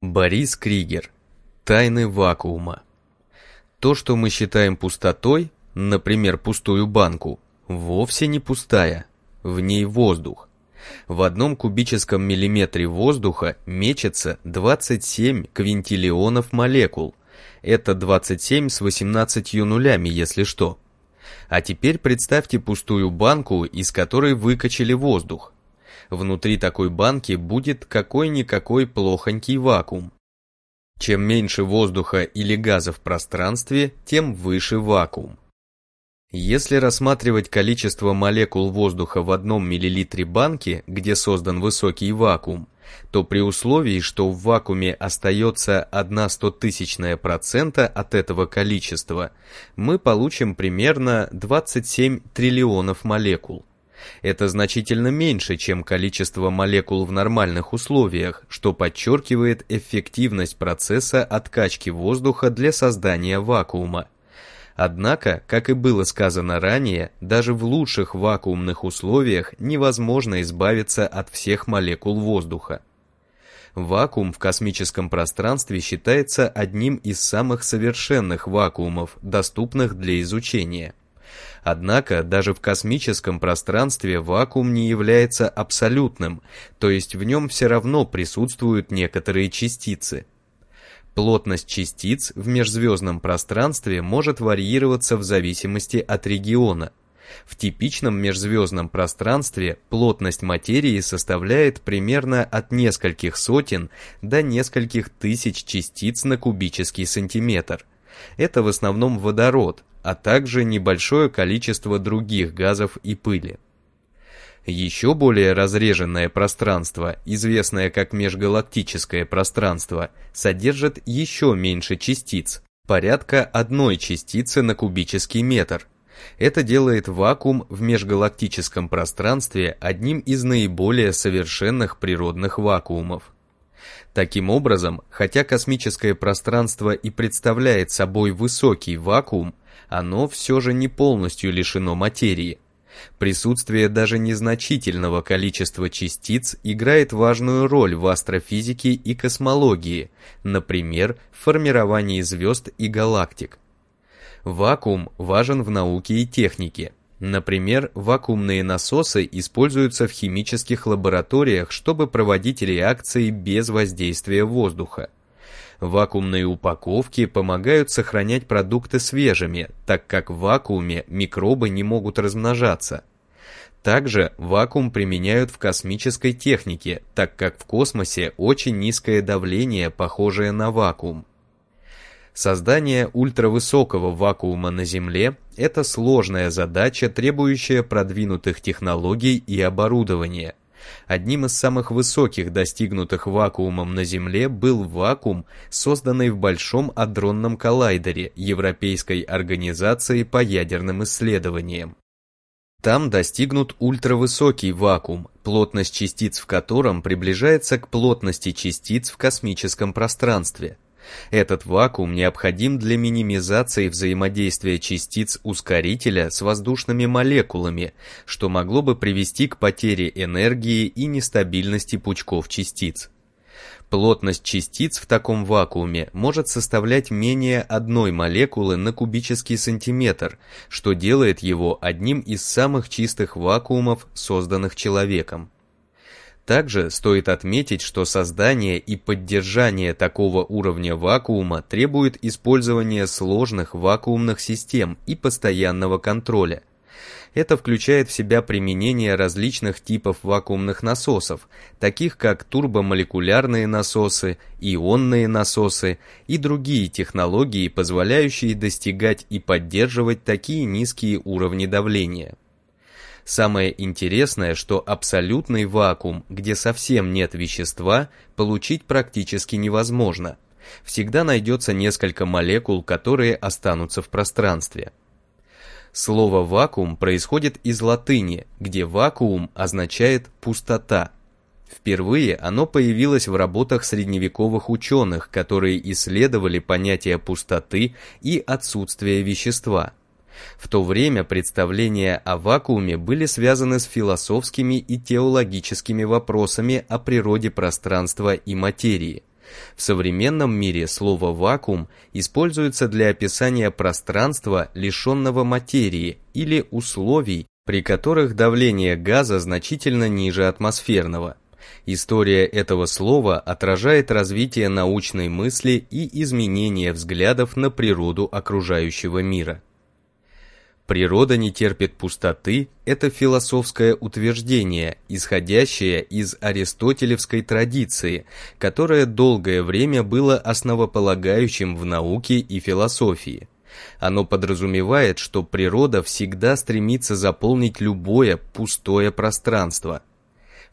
Борис Кригер. Тайны вакуума. То, что мы считаем пустотой, например, пустую банку, вовсе не пустая. В ней воздух. В одном кубическом миллиметре воздуха мечется 27 квинтиллионов молекул. Это 27 с 18 нулями, если что. А теперь представьте пустую банку, из которой выкачали воздух внутри такой банки будет какой-никакой плохонький вакуум. Чем меньше воздуха или газа в пространстве, тем выше вакуум. Если рассматривать количество молекул воздуха в одном миллилитре банки, где создан высокий вакуум, то при условии, что в вакууме остается 1 стотысячная процента от этого количества, мы получим примерно 27 триллионов молекул. Это значительно меньше, чем количество молекул в нормальных условиях, что подчеркивает эффективность процесса откачки воздуха для создания вакуума. Однако, как и было сказано ранее, даже в лучших вакуумных условиях невозможно избавиться от всех молекул воздуха. Вакуум в космическом пространстве считается одним из самых совершенных вакуумов, доступных для изучения. Однако даже в космическом пространстве вакуум не является абсолютным, то есть в нем все равно присутствуют некоторые частицы. Плотность частиц в межзвездном пространстве может варьироваться в зависимости от региона. В типичном межзвездном пространстве плотность материи составляет примерно от нескольких сотен до нескольких тысяч частиц на кубический сантиметр. Это в основном водород, а также небольшое количество других газов и пыли. Еще более разреженное пространство, известное как межгалактическое пространство, содержит еще меньше частиц, порядка одной частицы на кубический метр. Это делает вакуум в межгалактическом пространстве одним из наиболее совершенных природных вакуумов. Таким образом, хотя космическое пространство и представляет собой высокий вакуум, оно все же не полностью лишено материи. Присутствие даже незначительного количества частиц играет важную роль в астрофизике и космологии, например, в формировании звезд и галактик. Вакуум важен в науке и технике. Например, вакуумные насосы используются в химических лабораториях, чтобы проводить реакции без воздействия воздуха. Вакуумные упаковки помогают сохранять продукты свежими, так как в вакууме микробы не могут размножаться. Также вакуум применяют в космической технике, так как в космосе очень низкое давление, похожее на вакуум. Создание ультравысокого вакуума на Земле – это сложная задача, требующая продвинутых технологий и оборудования – Одним из самых высоких достигнутых вакуумом на Земле был вакуум, созданный в Большом адронном коллайдере Европейской организации по ядерным исследованиям. Там достигнут ультравысокий вакуум, плотность частиц в котором приближается к плотности частиц в космическом пространстве – этот вакуум необходим для минимизации взаимодействия частиц ускорителя с воздушными молекулами, что могло бы привести к потере энергии и нестабильности пучков частиц. Плотность частиц в таком вакууме может составлять менее одной молекулы на кубический сантиметр, что делает его одним из самых чистых вакуумов, созданных человеком. Также стоит отметить, что создание и поддержание такого уровня вакуума требует использования сложных вакуумных систем и постоянного контроля. Это включает в себя применение различных типов вакуумных насосов, таких как турбомолекулярные насосы, ионные насосы и другие технологии, позволяющие достигать и поддерживать такие низкие уровни давления. Самое интересное, что абсолютный вакуум, где совсем нет вещества, получить практически невозможно. Всегда найдется несколько молекул, которые останутся в пространстве. Слово «вакуум» происходит из латыни, где «вакуум» означает «пустота». Впервые оно появилось в работах средневековых ученых, которые исследовали понятие пустоты и отсутствие вещества – в то время представления о вакууме были связаны с философскими и теологическими вопросами о природе пространства и материи. В современном мире слово «вакуум» используется для описания пространства, лишенного материи или условий, при которых давление газа значительно ниже атмосферного. История этого слова отражает развитие научной мысли и изменение взглядов на природу окружающего мира. Природа не терпит пустоты – это философское утверждение, исходящее из аристотелевской традиции, которое долгое время было основополагающим в науке и философии. Оно подразумевает, что природа всегда стремится заполнить любое пустое пространство,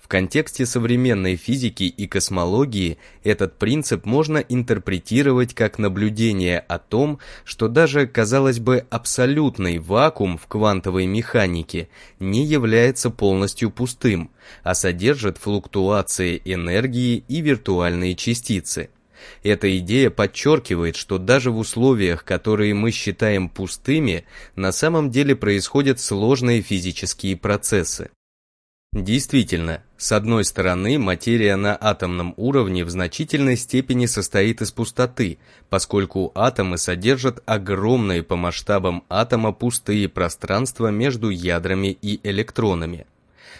в контексте современной физики и космологии этот принцип можно интерпретировать как наблюдение о том, что даже, казалось бы, абсолютный вакуум в квантовой механике не является полностью пустым, а содержит флуктуации энергии и виртуальные частицы. Эта идея подчеркивает, что даже в условиях, которые мы считаем пустыми, на самом деле происходят сложные физические процессы. Действительно, с одной стороны, материя на атомном уровне в значительной степени состоит из пустоты, поскольку атомы содержат огромные по масштабам атома пустые пространства между ядрами и электронами.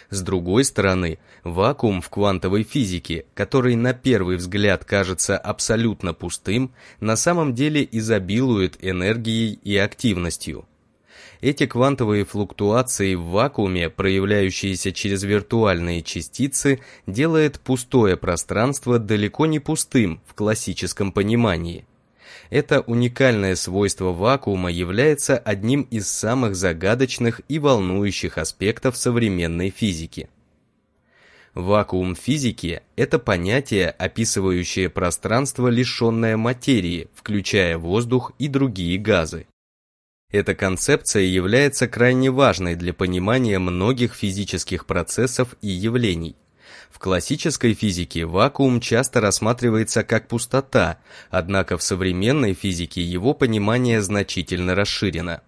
С другой стороны, вакуум в квантовой физике, который на первый взгляд кажется абсолютно пустым, на самом деле изобилует энергией и активностью. Эти квантовые флуктуации в вакууме, проявляющиеся через виртуальные частицы, делает пустое пространство далеко не пустым в классическом понимании. Это уникальное свойство вакуума является одним из самых загадочных и волнующих аспектов современной физики. Вакуум физики – это понятие, описывающее пространство, лишенное материи, включая воздух и другие газы. Эта концепция является крайне важной для понимания многих физических процессов и явлений. В классической физике вакуум часто рассматривается как пустота, однако в современной физике его понимание значительно расширено.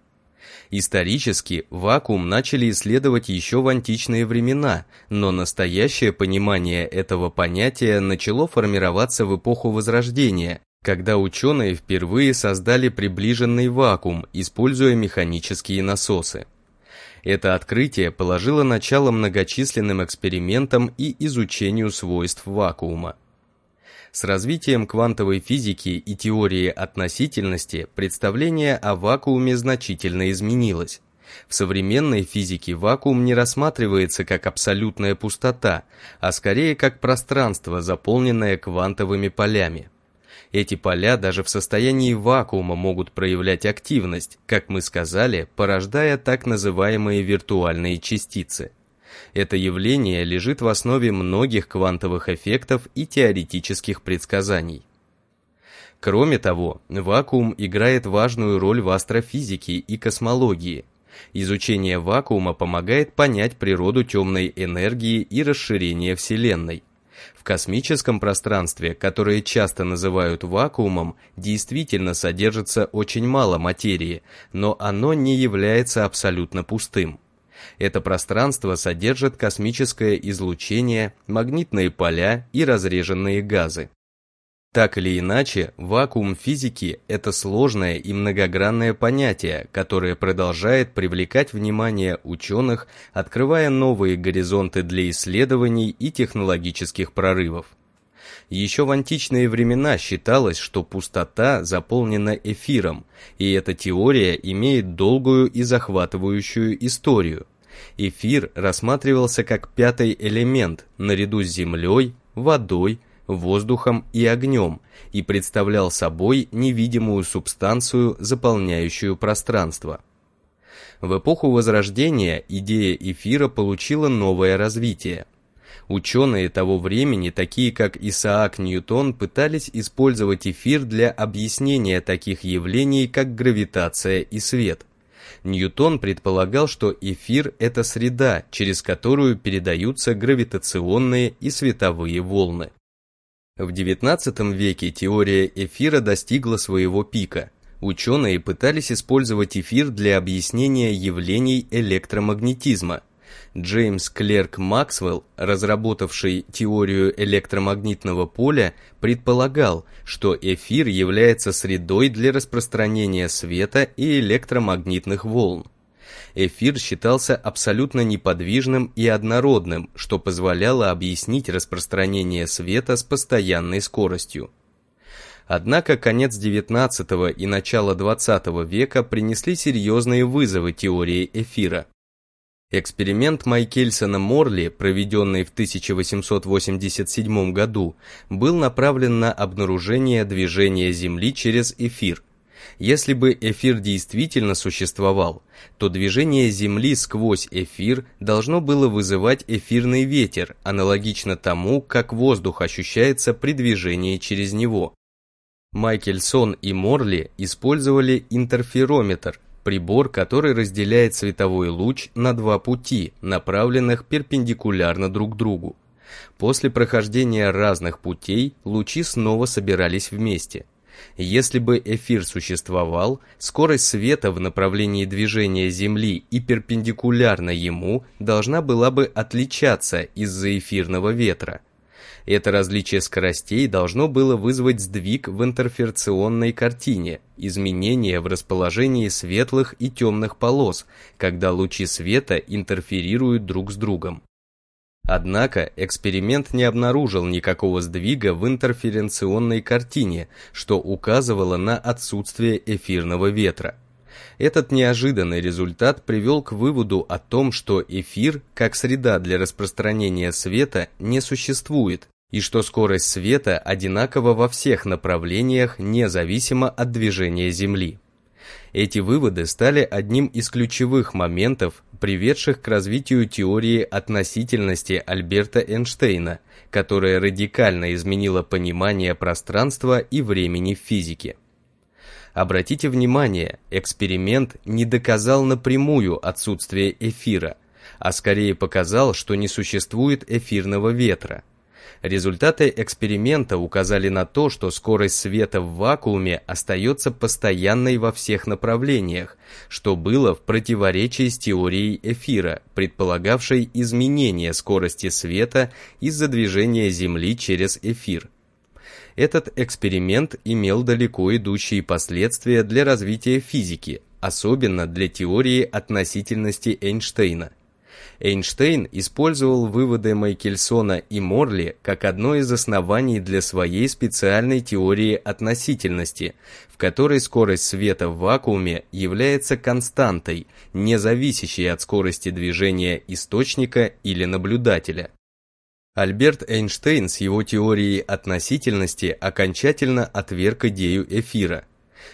Исторически вакуум начали исследовать еще в античные времена, но настоящее понимание этого понятия начало формироваться в эпоху Возрождения, когда ученые впервые создали приближенный вакуум, используя механические насосы. Это открытие положило начало многочисленным экспериментам и изучению свойств вакуума. С развитием квантовой физики и теории относительности представление о вакууме значительно изменилось. В современной физике вакуум не рассматривается как абсолютная пустота, а скорее как пространство, заполненное квантовыми полями. Эти поля даже в состоянии вакуума могут проявлять активность, как мы сказали, порождая так называемые виртуальные частицы. Это явление лежит в основе многих квантовых эффектов и теоретических предсказаний. Кроме того, вакуум играет важную роль в астрофизике и космологии. Изучение вакуума помогает понять природу темной энергии и расширение Вселенной. В космическом пространстве, которое часто называют вакуумом, действительно содержится очень мало материи, но оно не является абсолютно пустым. Это пространство содержит космическое излучение, магнитные поля и разреженные газы. Так или иначе, вакуум физики – это сложное и многогранное понятие, которое продолжает привлекать внимание ученых, открывая новые горизонты для исследований и технологических прорывов. Еще в античные времена считалось, что пустота заполнена эфиром, и эта теория имеет долгую и захватывающую историю. Эфир рассматривался как пятый элемент наряду с землей, водой, воздухом и огнем и представлял собой невидимую субстанцию, заполняющую пространство. В эпоху Возрождения идея эфира получила новое развитие. Ученые того времени, такие как Исаак Ньютон, пытались использовать эфир для объяснения таких явлений, как гравитация и свет. Ньютон предполагал, что эфир – это среда, через которую передаются гравитационные и световые волны. В XIX веке теория эфира достигла своего пика. Ученые пытались использовать эфир для объяснения явлений электромагнетизма. Джеймс Клерк Максвелл, разработавший теорию электромагнитного поля, предполагал, что эфир является средой для распространения света и электромагнитных волн. Эфир считался абсолютно неподвижным и однородным, что позволяло объяснить распространение света с постоянной скоростью. Однако конец XIX и начало XX века принесли серьезные вызовы теории эфира. Эксперимент Майкельсона Морли, проведенный в 1887 году, был направлен на обнаружение движения Земли через эфир. Если бы эфир действительно существовал, то движение Земли сквозь эфир должно было вызывать эфирный ветер, аналогично тому, как воздух ощущается при движении через него. Майкельсон и Морли использовали интерферометр, прибор, который разделяет световой луч на два пути, направленных перпендикулярно друг другу. После прохождения разных путей лучи снова собирались вместе. Если бы эфир существовал, скорость света в направлении движения Земли и перпендикулярно ему должна была бы отличаться из-за эфирного ветра. Это различие скоростей должно было вызвать сдвиг в интерференционной картине, изменения в расположении светлых и темных полос, когда лучи света интерферируют друг с другом. Однако эксперимент не обнаружил никакого сдвига в интерференционной картине, что указывало на отсутствие эфирного ветра. Этот неожиданный результат привел к выводу о том, что эфир, как среда для распространения света, не существует, и что скорость света одинакова во всех направлениях, независимо от движения Земли. Эти выводы стали одним из ключевых моментов, приведших к развитию теории относительности Альберта Эйнштейна, которая радикально изменила понимание пространства и времени в физике. Обратите внимание, эксперимент не доказал напрямую отсутствие эфира, а скорее показал, что не существует эфирного ветра. Результаты эксперимента указали на то, что скорость света в вакууме остается постоянной во всех направлениях, что было в противоречии с теорией эфира, предполагавшей изменение скорости света из-за движения Земли через эфир. Этот эксперимент имел далеко идущие последствия для развития физики, особенно для теории относительности Эйнштейна. Эйнштейн использовал выводы Майкельсона и Морли как одно из оснований для своей специальной теории относительности, в которой скорость света в вакууме является константой, не зависящей от скорости движения источника или наблюдателя. Альберт Эйнштейн с его теорией относительности окончательно отверг идею эфира,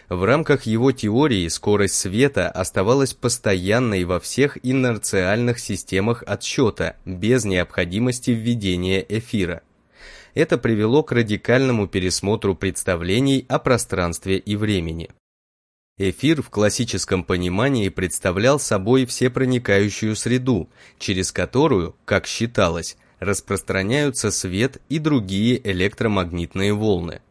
в рамках его теории скорость света оставалась постоянной во всех инерциальных системах отсчета, без необходимости введения эфира. Это привело к радикальному пересмотру представлений о пространстве и времени. Эфир в классическом понимании представлял собой всепроникающую среду, через которую, как считалось, распространяются свет и другие электромагнитные волны.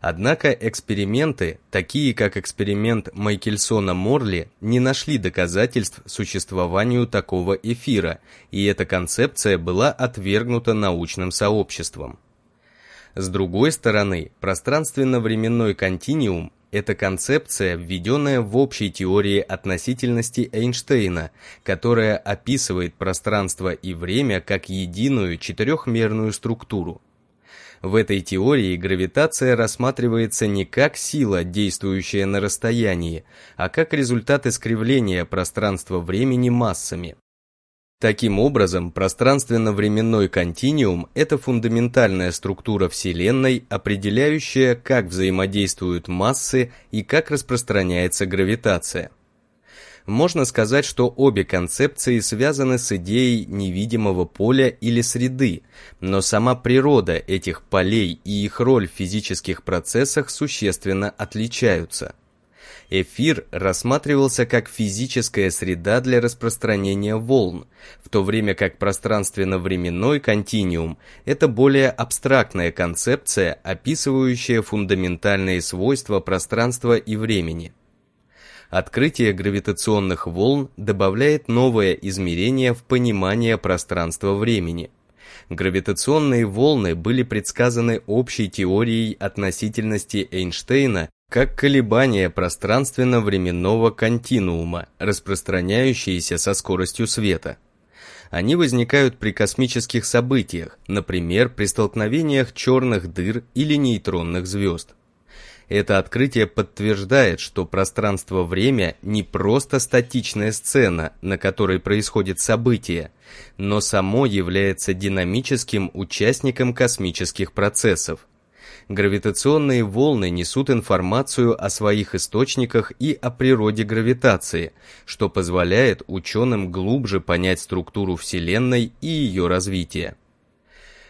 Однако эксперименты, такие как эксперимент Майкельсона-Морли, не нашли доказательств существованию такого эфира, и эта концепция была отвергнута научным сообществом. С другой стороны, пространственно-временной континиум – это концепция, введенная в общей теории относительности Эйнштейна, которая описывает пространство и время как единую четырехмерную структуру. В этой теории гравитация рассматривается не как сила, действующая на расстоянии, а как результат искривления пространства-времени массами. Таким образом, пространственно-временной континиум – это фундаментальная структура Вселенной, определяющая, как взаимодействуют массы и как распространяется гравитация можно сказать, что обе концепции связаны с идеей невидимого поля или среды, но сама природа этих полей и их роль в физических процессах существенно отличаются. Эфир рассматривался как физическая среда для распространения волн, в то время как пространственно-временной континиум – это более абстрактная концепция, описывающая фундаментальные свойства пространства и времени. Открытие гравитационных волн добавляет новое измерение в понимание пространства-времени. Гравитационные волны были предсказаны общей теорией относительности Эйнштейна как колебания пространственно-временного континуума, распространяющиеся со скоростью света. Они возникают при космических событиях, например, при столкновениях черных дыр или нейтронных звезд. Это открытие подтверждает, что пространство-время не просто статичная сцена, на которой происходит событие, но само является динамическим участником космических процессов. Гравитационные волны несут информацию о своих источниках и о природе гравитации, что позволяет ученым глубже понять структуру Вселенной и ее развитие.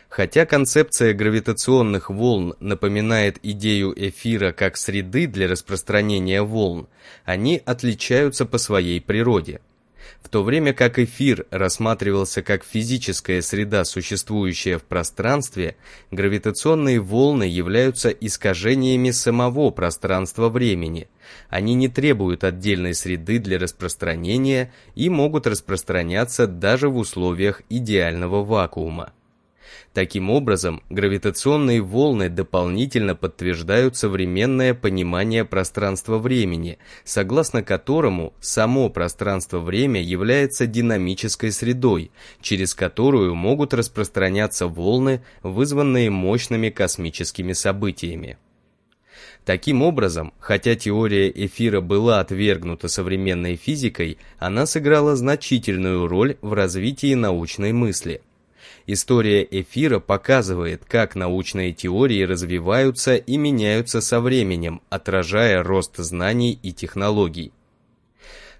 Хотя концепция гравитационных волн напоминает идею эфира как среды для распространения волн, они отличаются по своей природе. В то время как эфир рассматривался как физическая среда, существующая в пространстве, гравитационные волны являются искажениями самого пространства-времени. Они не требуют отдельной среды для распространения и могут распространяться даже в условиях идеального вакуума. Таким образом, гравитационные волны дополнительно подтверждают современное понимание пространства-времени, согласно которому само пространство-время является динамической средой, через которую могут распространяться волны, вызванные мощными космическими событиями. Таким образом, хотя теория эфира была отвергнута современной физикой, она сыграла значительную роль в развитии научной мысли – История эфира показывает, как научные теории развиваются и меняются со временем, отражая рост знаний и технологий.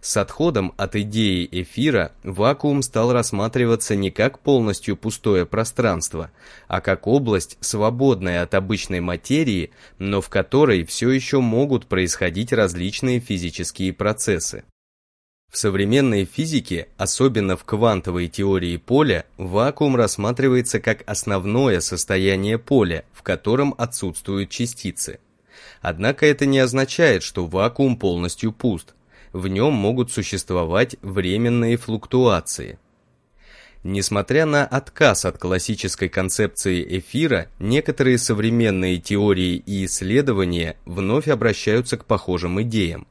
С отходом от идеи эфира вакуум стал рассматриваться не как полностью пустое пространство, а как область, свободная от обычной материи, но в которой все еще могут происходить различные физические процессы. В современной физике, особенно в квантовой теории поля, вакуум рассматривается как основное состояние поля, в котором отсутствуют частицы. Однако это не означает, что вакуум полностью пуст. В нем могут существовать временные флуктуации. Несмотря на отказ от классической концепции эфира, некоторые современные теории и исследования вновь обращаются к похожим идеям.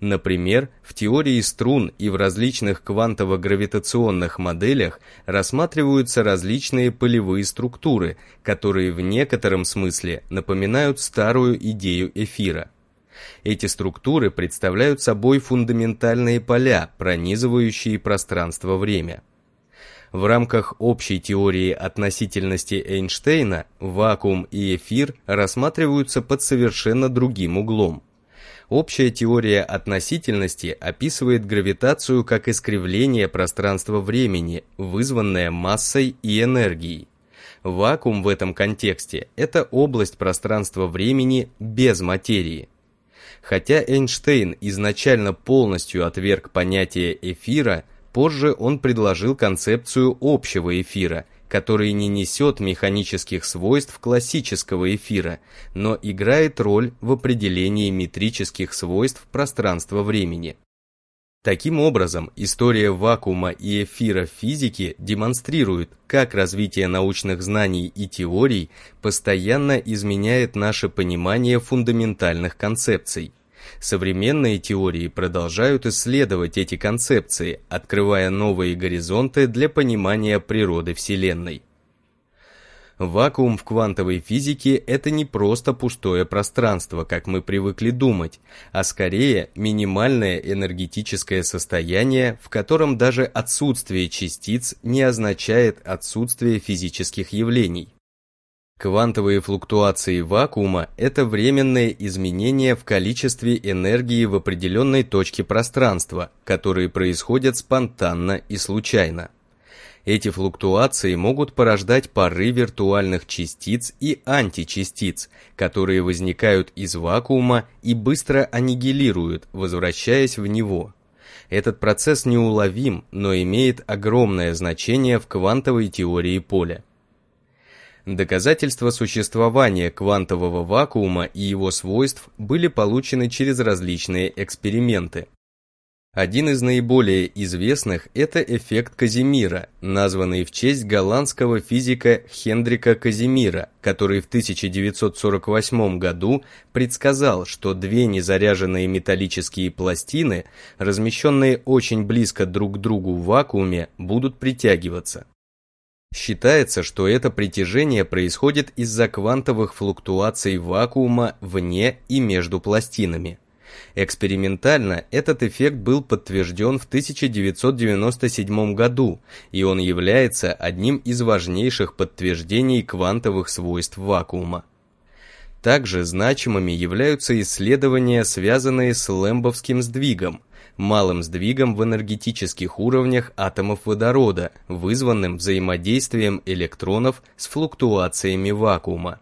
Например, в теории струн и в различных квантово-гравитационных моделях рассматриваются различные полевые структуры, которые в некотором смысле напоминают старую идею эфира. Эти структуры представляют собой фундаментальные поля, пронизывающие пространство-время. В рамках общей теории относительности Эйнштейна вакуум и эфир рассматриваются под совершенно другим углом. Общая теория относительности описывает гравитацию как искривление пространства-времени, вызванное массой и энергией. Вакуум в этом контексте – это область пространства-времени без материи. Хотя Эйнштейн изначально полностью отверг понятие эфира, позже он предложил концепцию общего эфира, который не несет механических свойств классического эфира, но играет роль в определении метрических свойств пространства-времени. Таким образом, история вакуума и эфира в физике демонстрирует, как развитие научных знаний и теорий постоянно изменяет наше понимание фундаментальных концепций – Современные теории продолжают исследовать эти концепции, открывая новые горизонты для понимания природы Вселенной. Вакуум в квантовой физике – это не просто пустое пространство, как мы привыкли думать, а скорее минимальное энергетическое состояние, в котором даже отсутствие частиц не означает отсутствие физических явлений. Квантовые флуктуации вакуума – это временные изменения в количестве энергии в определенной точке пространства, которые происходят спонтанно и случайно. Эти флуктуации могут порождать пары виртуальных частиц и античастиц, которые возникают из вакуума и быстро аннигилируют, возвращаясь в него. Этот процесс неуловим, но имеет огромное значение в квантовой теории поля. Доказательства существования квантового вакуума и его свойств были получены через различные эксперименты. Один из наиболее известных – это эффект Казимира, названный в честь голландского физика Хендрика Казимира, который в 1948 году предсказал, что две незаряженные металлические пластины, размещенные очень близко друг к другу в вакууме, будут притягиваться. Считается, что это притяжение происходит из-за квантовых флуктуаций вакуума вне и между пластинами. Экспериментально этот эффект был подтвержден в 1997 году, и он является одним из важнейших подтверждений квантовых свойств вакуума. Также значимыми являются исследования, связанные с лэмбовским сдвигом, малым сдвигом в энергетических уровнях атомов водорода, вызванным взаимодействием электронов с флуктуациями вакуума.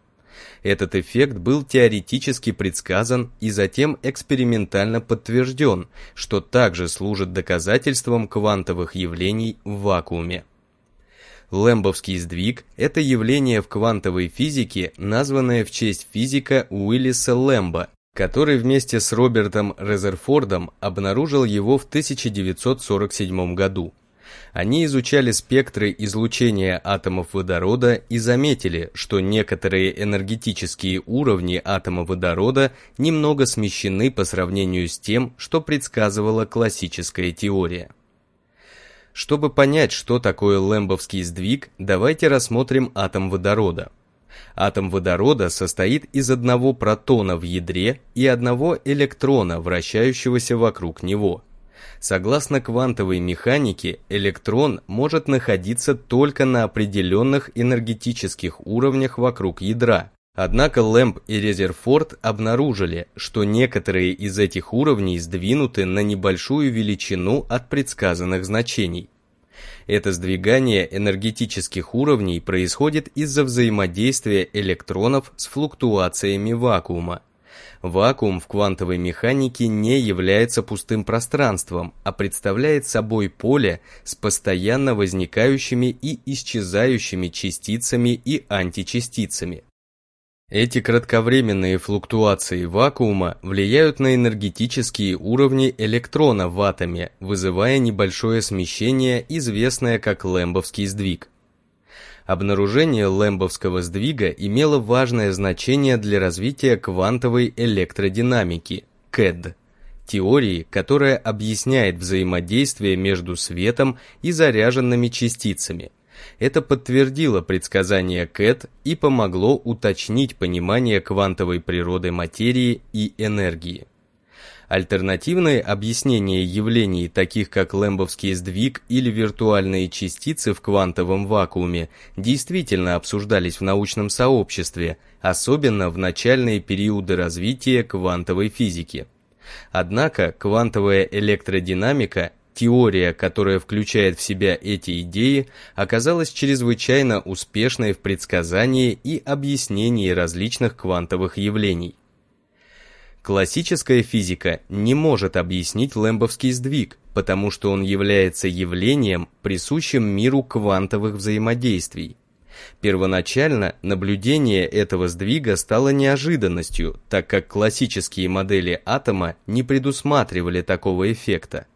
Этот эффект был теоретически предсказан и затем экспериментально подтвержден, что также служит доказательством квантовых явлений в вакууме. Лэмбовский сдвиг – это явление в квантовой физике, названное в честь физика Уиллиса Лэмба, который вместе с Робертом Резерфордом обнаружил его в 1947 году. Они изучали спектры излучения атомов водорода и заметили, что некоторые энергетические уровни атома водорода немного смещены по сравнению с тем, что предсказывала классическая теория. Чтобы понять, что такое лэмбовский сдвиг, давайте рассмотрим атом водорода. Атом водорода состоит из одного протона в ядре и одного электрона, вращающегося вокруг него – Согласно квантовой механике, электрон может находиться только на определенных энергетических уровнях вокруг ядра. Однако Лэмп и Резерфорд обнаружили, что некоторые из этих уровней сдвинуты на небольшую величину от предсказанных значений. Это сдвигание энергетических уровней происходит из-за взаимодействия электронов с флуктуациями вакуума. Вакуум в квантовой механике не является пустым пространством, а представляет собой поле с постоянно возникающими и исчезающими частицами и античастицами. Эти кратковременные флуктуации вакуума влияют на энергетические уровни электрона в атоме, вызывая небольшое смещение, известное как Лэмбовский сдвиг. Обнаружение лэмбовского сдвига имело важное значение для развития квантовой электродинамики, КЭД, теории, которая объясняет взаимодействие между светом и заряженными частицами. Это подтвердило предсказание КЭД и помогло уточнить понимание квантовой природы материи и энергии. Альтернативные объяснения явлений, таких как лэмбовский сдвиг или виртуальные частицы в квантовом вакууме, действительно обсуждались в научном сообществе, особенно в начальные периоды развития квантовой физики. Однако квантовая электродинамика Теория, которая включает в себя эти идеи, оказалась чрезвычайно успешной в предсказании и объяснении различных квантовых явлений. Классическая физика не может объяснить лэмбовский сдвиг, потому что он является явлением, присущим миру квантовых взаимодействий. Первоначально наблюдение этого сдвига стало неожиданностью, так как классические модели атома не предусматривали такого эффекта.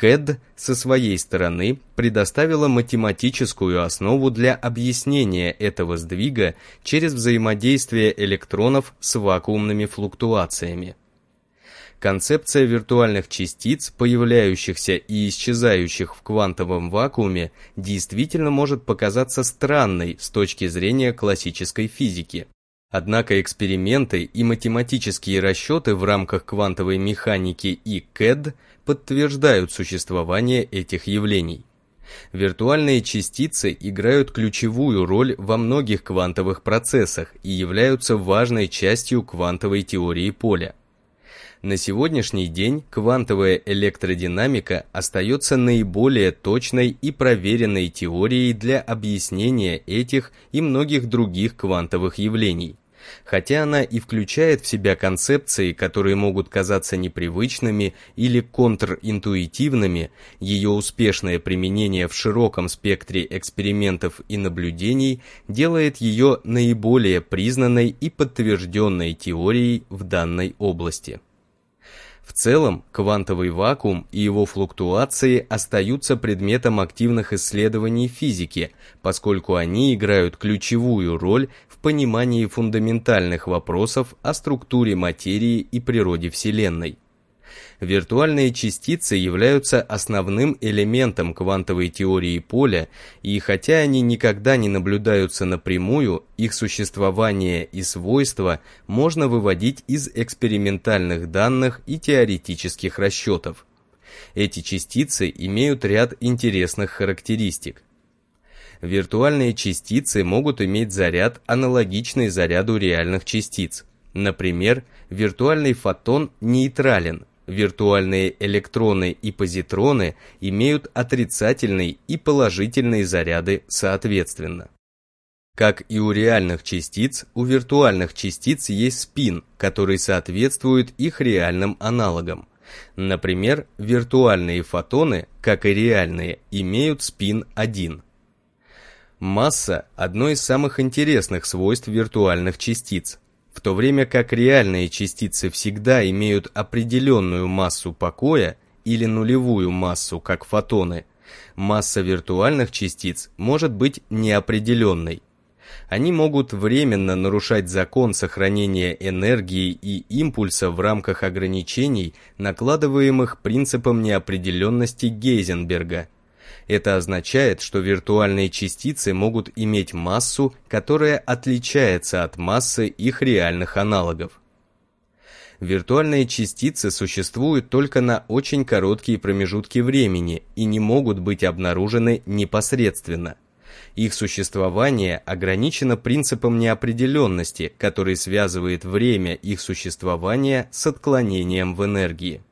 КЭД со своей стороны предоставила математическую основу для объяснения этого сдвига через взаимодействие электронов с вакуумными флуктуациями. Концепция виртуальных частиц, появляющихся и исчезающих в квантовом вакууме, действительно может показаться странной с точки зрения классической физики. Однако эксперименты и математические расчеты в рамках квантовой механики и КЭД – подтверждают существование этих явлений. Виртуальные частицы играют ключевую роль во многих квантовых процессах и являются важной частью квантовой теории поля. На сегодняшний день квантовая электродинамика остается наиболее точной и проверенной теорией для объяснения этих и многих других квантовых явлений. Хотя она и включает в себя концепции, которые могут казаться непривычными или контринтуитивными, ее успешное применение в широком спектре экспериментов и наблюдений делает ее наиболее признанной и подтвержденной теорией в данной области. В целом, квантовый вакуум и его флуктуации остаются предметом активных исследований физики, поскольку они играют ключевую роль понимании фундаментальных вопросов о структуре материи и природе Вселенной. Виртуальные частицы являются основным элементом квантовой теории поля, и хотя они никогда не наблюдаются напрямую, их существование и свойства можно выводить из экспериментальных данных и теоретических расчетов. Эти частицы имеют ряд интересных характеристик. Виртуальные частицы могут иметь заряд, аналогичный заряду реальных частиц. Например, виртуальный фотон нейтрален, виртуальные электроны и позитроны имеют отрицательный и положительные заряды соответственно. Как и у реальных частиц, у виртуальных частиц есть спин, который соответствует их реальным аналогам. Например, виртуальные фотоны, как и реальные, имеют спин 1. Масса – одно из самых интересных свойств виртуальных частиц. В то время как реальные частицы всегда имеют определенную массу покоя или нулевую массу, как фотоны, масса виртуальных частиц может быть неопределенной. Они могут временно нарушать закон сохранения энергии и импульса в рамках ограничений, накладываемых принципом неопределенности Гейзенберга – это означает, что виртуальные частицы могут иметь массу, которая отличается от массы их реальных аналогов. Виртуальные частицы существуют только на очень короткие промежутки времени и не могут быть обнаружены непосредственно. Их существование ограничено принципом неопределенности, который связывает время их существования с отклонением в энергии.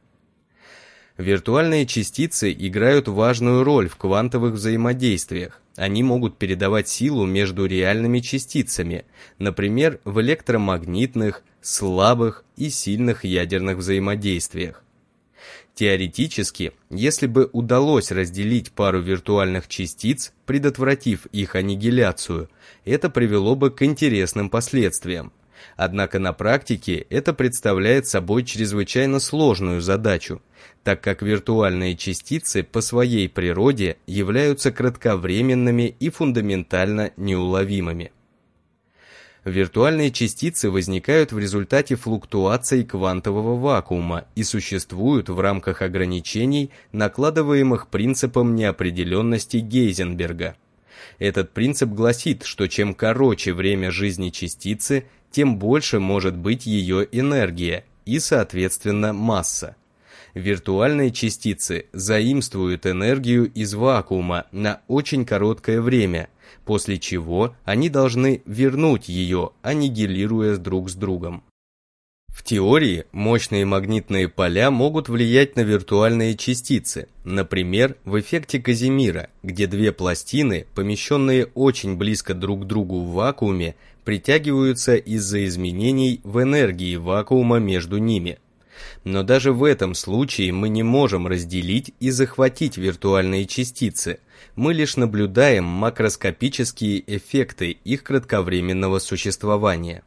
Виртуальные частицы играют важную роль в квантовых взаимодействиях. Они могут передавать силу между реальными частицами, например, в электромагнитных, слабых и сильных ядерных взаимодействиях. Теоретически, если бы удалось разделить пару виртуальных частиц, предотвратив их аннигиляцию, это привело бы к интересным последствиям. Однако на практике это представляет собой чрезвычайно сложную задачу, так как виртуальные частицы по своей природе являются кратковременными и фундаментально неуловимыми. Виртуальные частицы возникают в результате флуктуаций квантового вакуума и существуют в рамках ограничений, накладываемых принципом неопределенности Гейзенберга. Этот принцип гласит, что чем короче время жизни частицы, тем больше может быть ее энергия и, соответственно, масса. Виртуальные частицы заимствуют энергию из вакуума на очень короткое время, после чего они должны вернуть ее, аннигилируя друг с другом. В теории мощные магнитные поля могут влиять на виртуальные частицы, например, в эффекте Казимира, где две пластины, помещенные очень близко друг к другу в вакууме, притягиваются из-за изменений в энергии вакуума между ними. Но даже в этом случае мы не можем разделить и захватить виртуальные частицы, мы лишь наблюдаем макроскопические эффекты их кратковременного существования.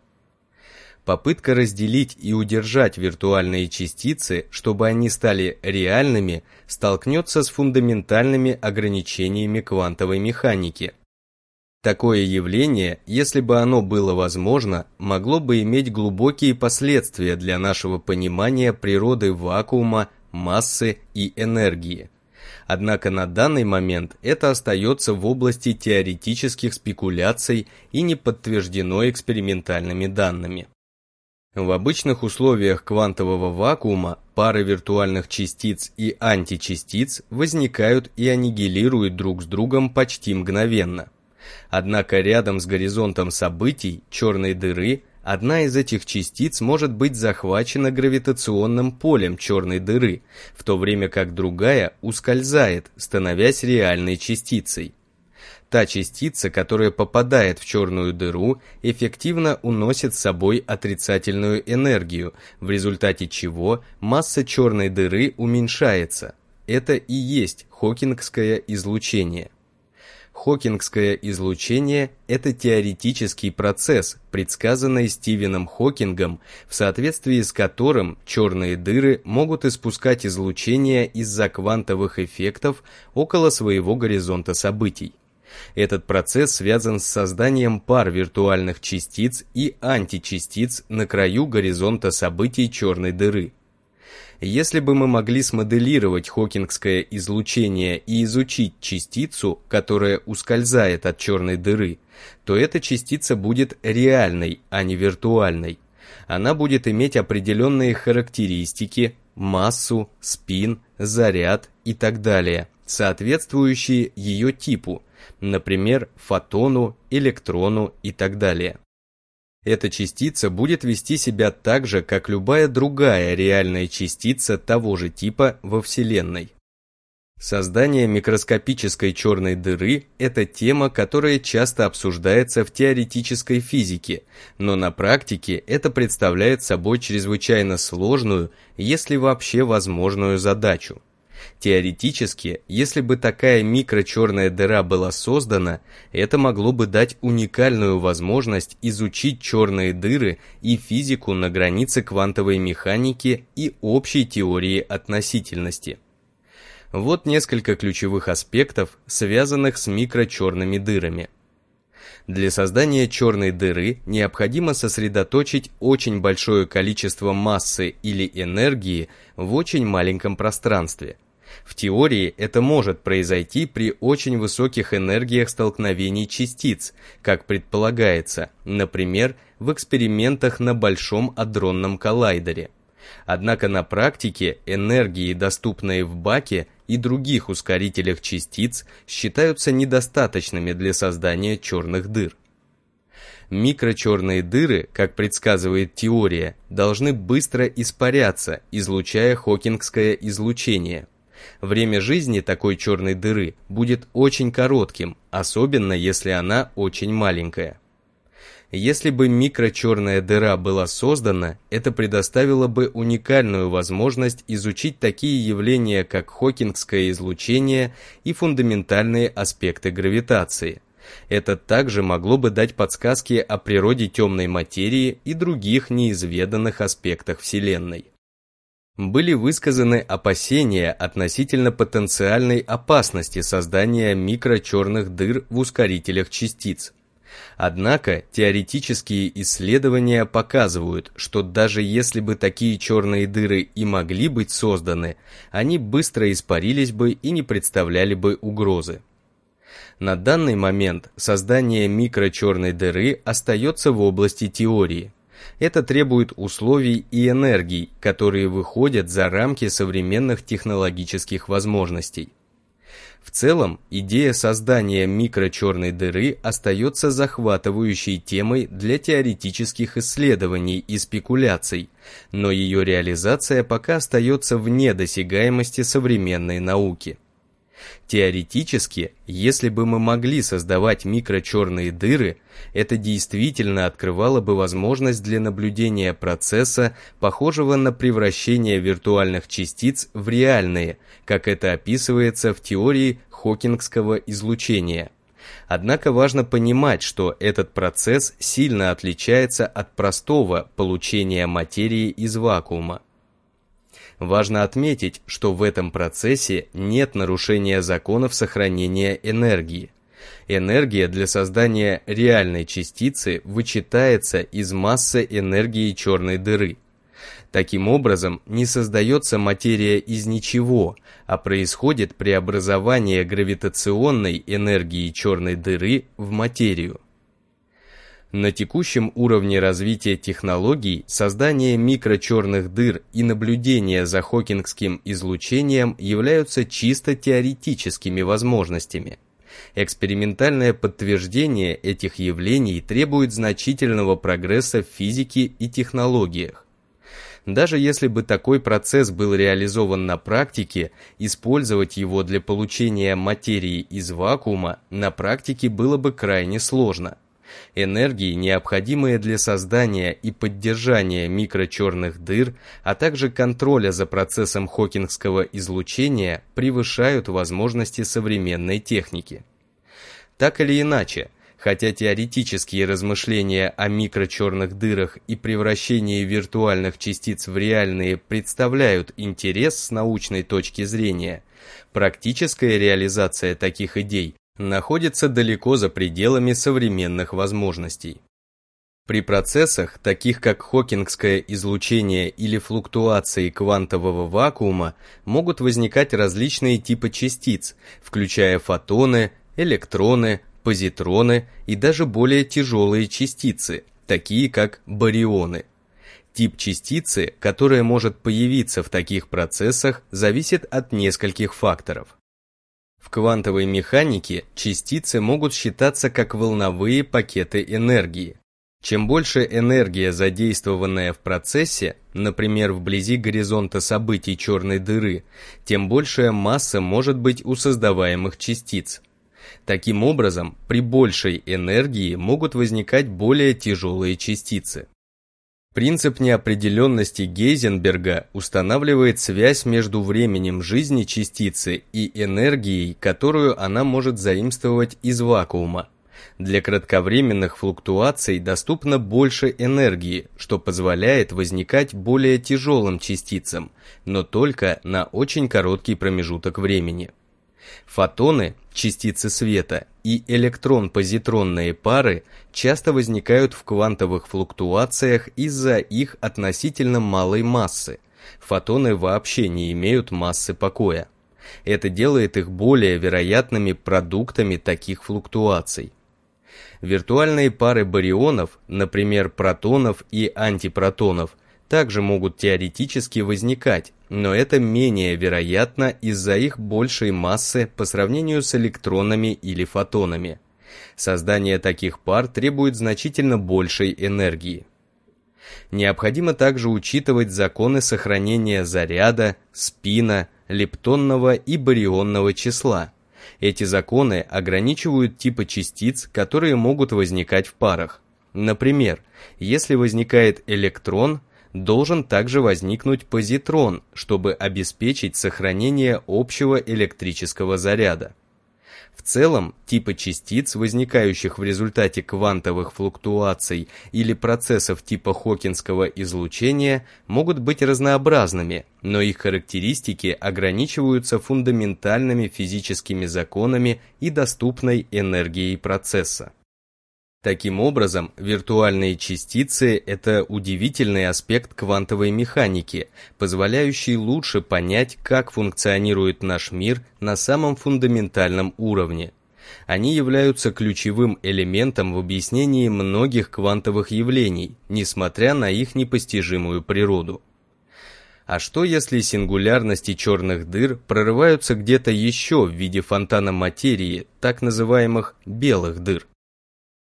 Попытка разделить и удержать виртуальные частицы, чтобы они стали реальными, столкнется с фундаментальными ограничениями квантовой механики. Такое явление, если бы оно было возможно, могло бы иметь глубокие последствия для нашего понимания природы вакуума, массы и энергии. Однако на данный момент это остается в области теоретических спекуляций и не подтверждено экспериментальными данными. В обычных условиях квантового вакуума пары виртуальных частиц и античастиц возникают и аннигилируют друг с другом почти мгновенно. Однако рядом с горизонтом событий черной дыры одна из этих частиц может быть захвачена гравитационным полем черной дыры, в то время как другая ускользает, становясь реальной частицей. та частица, которая попадает в черную дыру, эффективно уносит с собой отрицательную энергию, в результате чего масса черной дыры уменьшается. Это и есть хокингское излучение. Хокингское излучение – это теоретический процесс, предсказанный Стивеном Хокингом, в соответствии с которым черные дыры могут испускать излучение из-за квантовых эффектов около своего горизонта событий. Этот процесс связан с созданием пар виртуальных частиц и античастиц на краю горизонта событий черной дыры. Если бы мы могли смоделировать хокингское излучение и изучить частицу, которая ускользает от черной дыры, то эта частица будет реальной, а не виртуальной. Она будет иметь определенные характеристики, массу, спин, заряд и так далее, соответствующие ее типу, например, фотону, электрону и так далее. Эта частица будет вести себя так же, как любая другая реальная частица того же типа во Вселенной. Создание микроскопической черной дыры – это тема, которая часто обсуждается в теоретической физике, но на практике это представляет собой чрезвычайно сложную, если вообще возможную задачу. Теоретически, если бы такая микрочерная дыра была создана, это могло бы дать уникальную возможность изучить черные дыры и физику на границе квантовой механики и общей теории относительности. Вот несколько ключевых аспектов, связанных с микрочерными дырами. Для создания черной дыры необходимо сосредоточить очень большое количество массы или энергии в очень маленьком пространстве – в теории это может произойти при очень высоких энергиях столкновений частиц, как предполагается, например, в экспериментах на Большом адронном коллайдере. Однако на практике энергии, доступные в баке и других ускорителях частиц, считаются недостаточными для создания черных дыр. Микрочерные дыры, как предсказывает теория, должны быстро испаряться, излучая хокингское излучение. Время жизни такой черной дыры будет очень коротким, особенно если она очень маленькая. Если бы микрочерная дыра была создана, это предоставило бы уникальную возможность изучить такие явления, как хокингское излучение и фундаментальные аспекты гравитации. Это также могло бы дать подсказки о природе темной материи и других неизведанных аспектах Вселенной были высказаны опасения относительно потенциальной опасности создания микрочерных дыр в ускорителях частиц. Однако теоретические исследования показывают, что даже если бы такие черные дыры и могли быть созданы, они быстро испарились бы и не представляли бы угрозы. На данный момент создание микрочерной дыры остается в области теории – это требует условий и энергий, которые выходят за рамки современных технологических возможностей. В целом, идея создания микрочерной дыры остается захватывающей темой для теоретических исследований и спекуляций, но ее реализация пока остается вне досягаемости современной науки. Теоретически, если бы мы могли создавать микрочерные дыры, это действительно открывало бы возможность для наблюдения процесса, похожего на превращение виртуальных частиц в реальные, как это описывается в теории хокингского излучения. Однако важно понимать, что этот процесс сильно отличается от простого получения материи из вакуума. Важно отметить, что в этом процессе нет нарушения законов сохранения энергии. Энергия для создания реальной частицы вычитается из массы энергии черной дыры. Таким образом, не создается материя из ничего, а происходит преобразование гравитационной энергии черной дыры в материю. На текущем уровне развития технологий создание микрочерных дыр и наблюдение за хокингским излучением являются чисто теоретическими возможностями. Экспериментальное подтверждение этих явлений требует значительного прогресса в физике и технологиях. Даже если бы такой процесс был реализован на практике, использовать его для получения материи из вакуума на практике было бы крайне сложно. Энергии, необходимые для создания и поддержания микрочерных дыр, а также контроля за процессом хокингского излучения, превышают возможности современной техники. Так или иначе, Хотя теоретические размышления о микрочерных дырах и превращении виртуальных частиц в реальные представляют интерес с научной точки зрения, практическая реализация таких идей находится далеко за пределами современных возможностей. При процессах, таких как хокингское излучение или флуктуации квантового вакуума, могут возникать различные типы частиц, включая фотоны, электроны, позитроны и даже более тяжелые частицы, такие как барионы. Тип частицы, которая может появиться в таких процессах, зависит от нескольких факторов. В квантовой механике частицы могут считаться как волновые пакеты энергии. Чем больше энергия, задействованная в процессе, например, вблизи горизонта событий черной дыры, тем большая масса может быть у создаваемых частиц. Таким образом, при большей энергии могут возникать более тяжелые частицы. Принцип неопределенности Гейзенберга устанавливает связь между временем жизни частицы и энергией, которую она может заимствовать из вакуума. Для кратковременных флуктуаций доступно больше энергии, что позволяет возникать более тяжелым частицам, но только на очень короткий промежуток времени. Фотоны, частицы света, и электрон-позитронные пары часто возникают в квантовых флуктуациях из-за их относительно малой массы. Фотоны вообще не имеют массы покоя. Это делает их более вероятными продуктами таких флуктуаций. Виртуальные пары барионов, например, протонов и антипротонов, также могут теоретически возникать, но это менее вероятно из-за их большей массы по сравнению с электронами или фотонами. Создание таких пар требует значительно большей энергии. Необходимо также учитывать законы сохранения заряда, спина, лептонного и барионного числа. Эти законы ограничивают типы частиц, которые могут возникать в парах. Например, если возникает электрон, должен также возникнуть позитрон, чтобы обеспечить сохранение общего электрического заряда. В целом, типы частиц, возникающих в результате квантовых флуктуаций или процессов типа хокинского излучения, могут быть разнообразными, но их характеристики ограничиваются фундаментальными физическими законами и доступной энергией процесса. Таким образом, виртуальные частицы – это удивительный аспект квантовой механики, позволяющий лучше понять, как функционирует наш мир на самом фундаментальном уровне. Они являются ключевым элементом в объяснении многих квантовых явлений, несмотря на их непостижимую природу. А что если сингулярности черных дыр прорываются где-то еще в виде фонтана материи, так называемых белых дыр?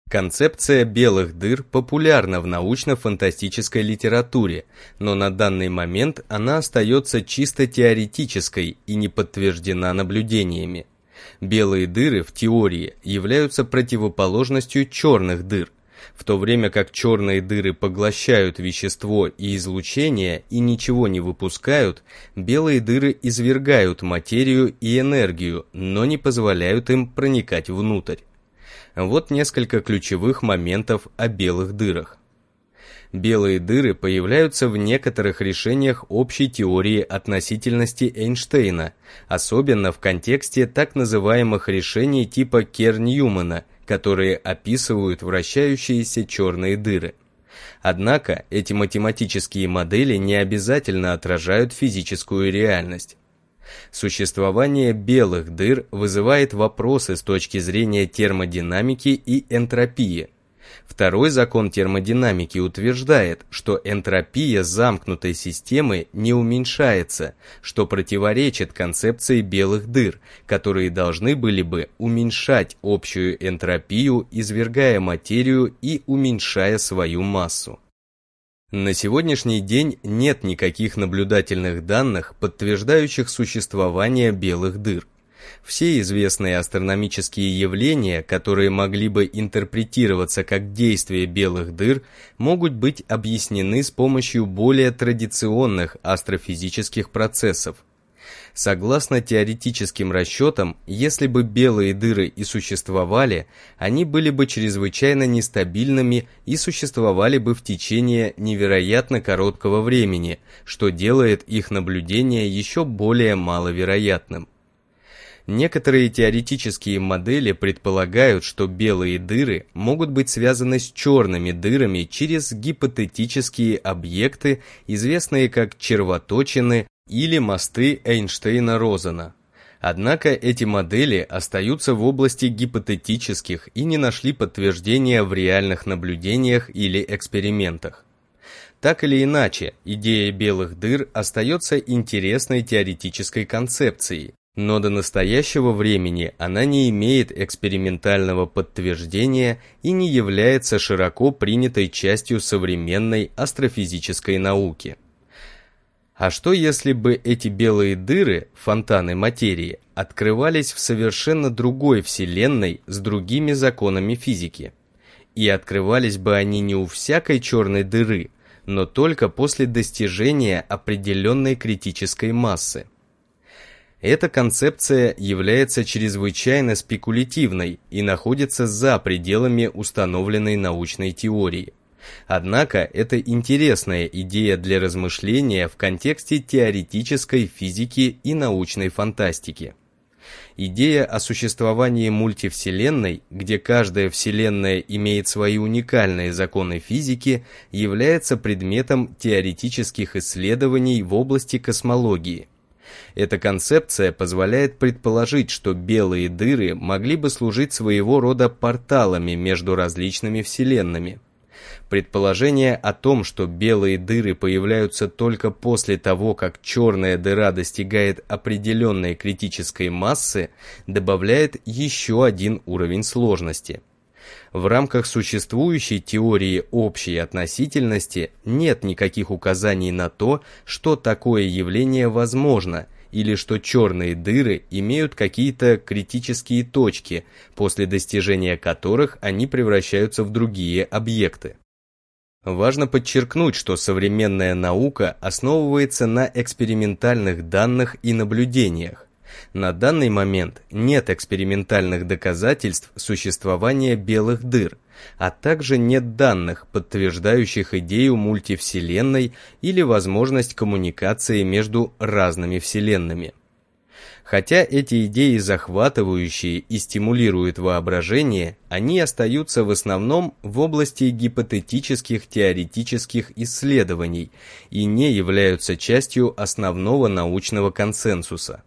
Концепция белых дыр популярна в научно-фантастической литературе, но на данный момент она остается чисто теоретической и не подтверждена наблюдениями. Белые дыры в теории являются противоположностью черных дыр, в то время как черные дыры поглощают вещество и излучение и ничего не выпускают, белые дыры извергают материю и энергию, но не позволяют им проникать внутрь. Вот несколько ключевых моментов о белых дырах. Белые дыры появляются в некоторых решениях общей теории относительности Эйнштейна, особенно в контексте так называемых решений типа Керн-Ньюмана, которые описывают вращающиеся черные дыры. Однако эти математические модели не обязательно отражают физическую реальность. Существование белых дыр вызывает вопросы с точки зрения термодинамики и энтропии. Второй закон термодинамики утверждает, что энтропия замкнутой системы не уменьшается, что противоречит концепции белых дыр, которые должны были бы уменьшать общую энтропию, извергая материю и уменьшая свою массу. На сегодняшний день нет никаких наблюдательных данных, подтверждающих существование белых дыр. Все известные астрономические явления, которые могли бы интерпретироваться как действие белых дыр, могут быть объяснены с помощью более традиционных астрофизических процессов. Согласно теоретическим расчетам, если бы белые дыры и существовали, они были бы чрезвычайно нестабильными и существовали бы в течение невероятно короткого времени, что делает их наблюдение еще более маловероятным. Некоторые теоретические модели предполагают, что белые дыры могут быть связаны с черными дырами через гипотетические объекты, известные как червоточины или мосты Эйнштейна-Розена. Однако эти модели остаются в области гипотетических и не нашли подтверждения в реальных наблюдениях или экспериментах. Так или иначе, идея белых дыр остается интересной теоретической концепцией, но до настоящего времени она не имеет экспериментального подтверждения и не является широко принятой частью современной астрофизической науки. А что если бы эти белые дыры, фонтаны материи, открывались в совершенно другой вселенной с другими законами физики? И открывались бы они не у всякой черной дыры, но только после достижения определенной критической массы. Эта концепция является чрезвычайно спекулятивной и находится за пределами установленной научной теории. Однако это интересная идея для размышления в контексте теоретической физики и научной фантастики. Идея о существовании мультивселенной, где каждая вселенная имеет свои уникальные законы физики, является предметом теоретических исследований в области космологии. Эта концепция позволяет предположить, что белые дыры могли бы служить своего рода порталами между различными вселенными – Предположение о том, что белые дыры появляются только после того, как черная дыра достигает определенной критической массы, добавляет еще один уровень сложности. В рамках существующей теории общей относительности нет никаких указаний на то, что такое явление возможно, или что черные дыры имеют какие-то критические точки, после достижения которых они превращаются в другие объекты. Важно подчеркнуть, что современная наука основывается на экспериментальных данных и наблюдениях. На данный момент нет экспериментальных доказательств существования белых дыр, а также нет данных, подтверждающих идею мультивселенной или возможность коммуникации между разными вселенными. Хотя эти идеи захватывающие и стимулируют воображение, они остаются в основном в области гипотетических теоретических исследований и не являются частью основного научного консенсуса.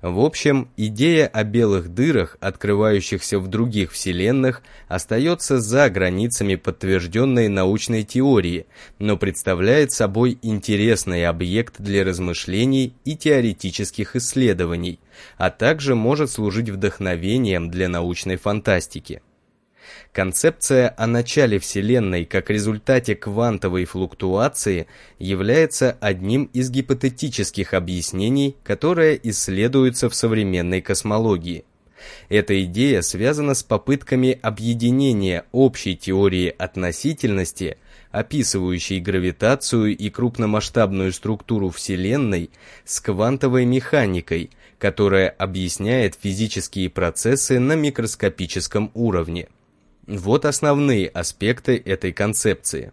В общем, идея о белых дырах, открывающихся в других вселенных, остается за границами подтвержденной научной теории, но представляет собой интересный объект для размышлений и теоретических исследований, а также может служить вдохновением для научной фантастики. Концепция о начале Вселенной как результате квантовой флуктуации является одним из гипотетических объяснений, которое исследуется в современной космологии. Эта идея связана с попытками объединения общей теории относительности, описывающей гравитацию и крупномасштабную структуру Вселенной, с квантовой механикой, которая объясняет физические процессы на микроскопическом уровне. Вот основные аспекты этой концепции.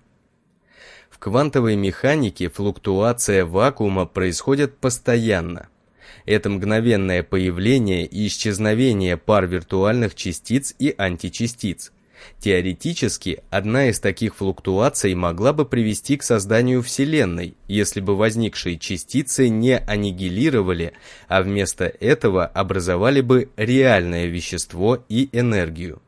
В квантовой механике флуктуация вакуума происходит постоянно. Это мгновенное появление и исчезновение пар виртуальных частиц и античастиц. Теоретически, одна из таких флуктуаций могла бы привести к созданию Вселенной, если бы возникшие частицы не аннигилировали, а вместо этого образовали бы реальное вещество и энергию.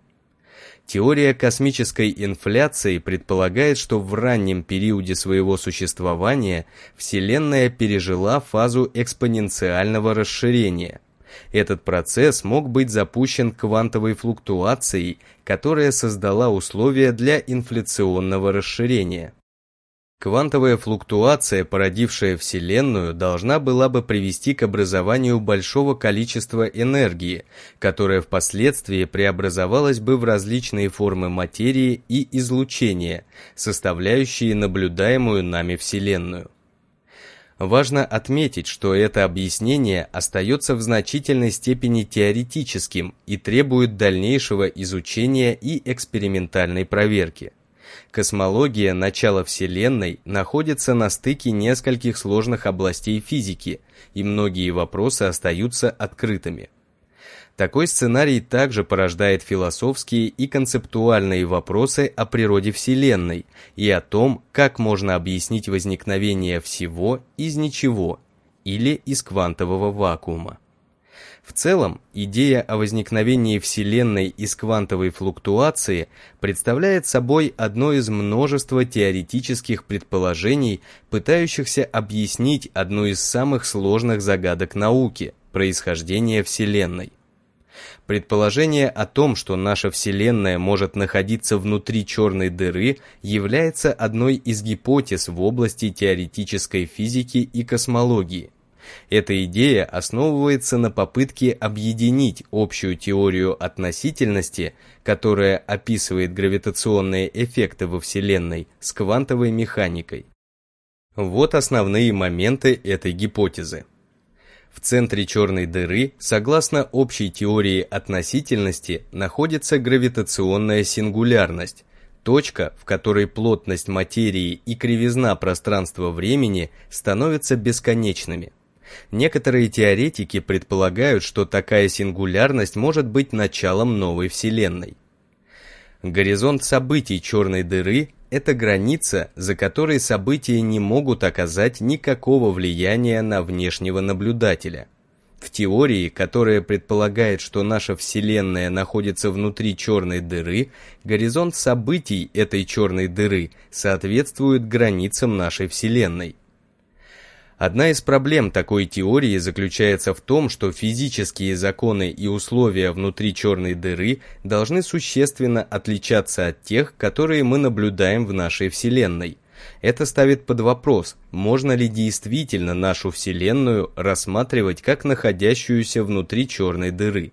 Теория космической инфляции предполагает, что в раннем периоде своего существования Вселенная пережила фазу экспоненциального расширения. Этот процесс мог быть запущен квантовой флуктуацией, которая создала условия для инфляционного расширения. Квантовая флуктуация, породившая Вселенную, должна была бы привести к образованию большого количества энергии, которая впоследствии преобразовалась бы в различные формы материи и излучения, составляющие наблюдаемую нами Вселенную. Важно отметить, что это объяснение остается в значительной степени теоретическим и требует дальнейшего изучения и экспериментальной проверки. Космология начала Вселенной находится на стыке нескольких сложных областей физики, и многие вопросы остаются открытыми. Такой сценарий также порождает философские и концептуальные вопросы о природе Вселенной и о том, как можно объяснить возникновение всего из ничего или из квантового вакуума. В целом, идея о возникновении Вселенной из квантовой флуктуации представляет собой одно из множества теоретических предположений, пытающихся объяснить одну из самых сложных загадок науки – происхождение Вселенной. Предположение о том, что наша Вселенная может находиться внутри черной дыры, является одной из гипотез в области теоретической физики и космологии – эта идея основывается на попытке объединить общую теорию относительности, которая описывает гравитационные эффекты во Вселенной, с квантовой механикой. Вот основные моменты этой гипотезы. В центре черной дыры, согласно общей теории относительности, находится гравитационная сингулярность, точка, в которой плотность материи и кривизна пространства-времени становятся бесконечными. Некоторые теоретики предполагают, что такая сингулярность может быть началом новой Вселенной. Горизонт событий черной дыры – это граница, за которой события не могут оказать никакого влияния на внешнего наблюдателя. В теории, которая предполагает, что наша Вселенная находится внутри черной дыры, горизонт событий этой черной дыры соответствует границам нашей Вселенной. Одна из проблем такой теории заключается в том, что физические законы и условия внутри черной дыры должны существенно отличаться от тех, которые мы наблюдаем в нашей Вселенной. Это ставит под вопрос, можно ли действительно нашу Вселенную рассматривать как находящуюся внутри черной дыры.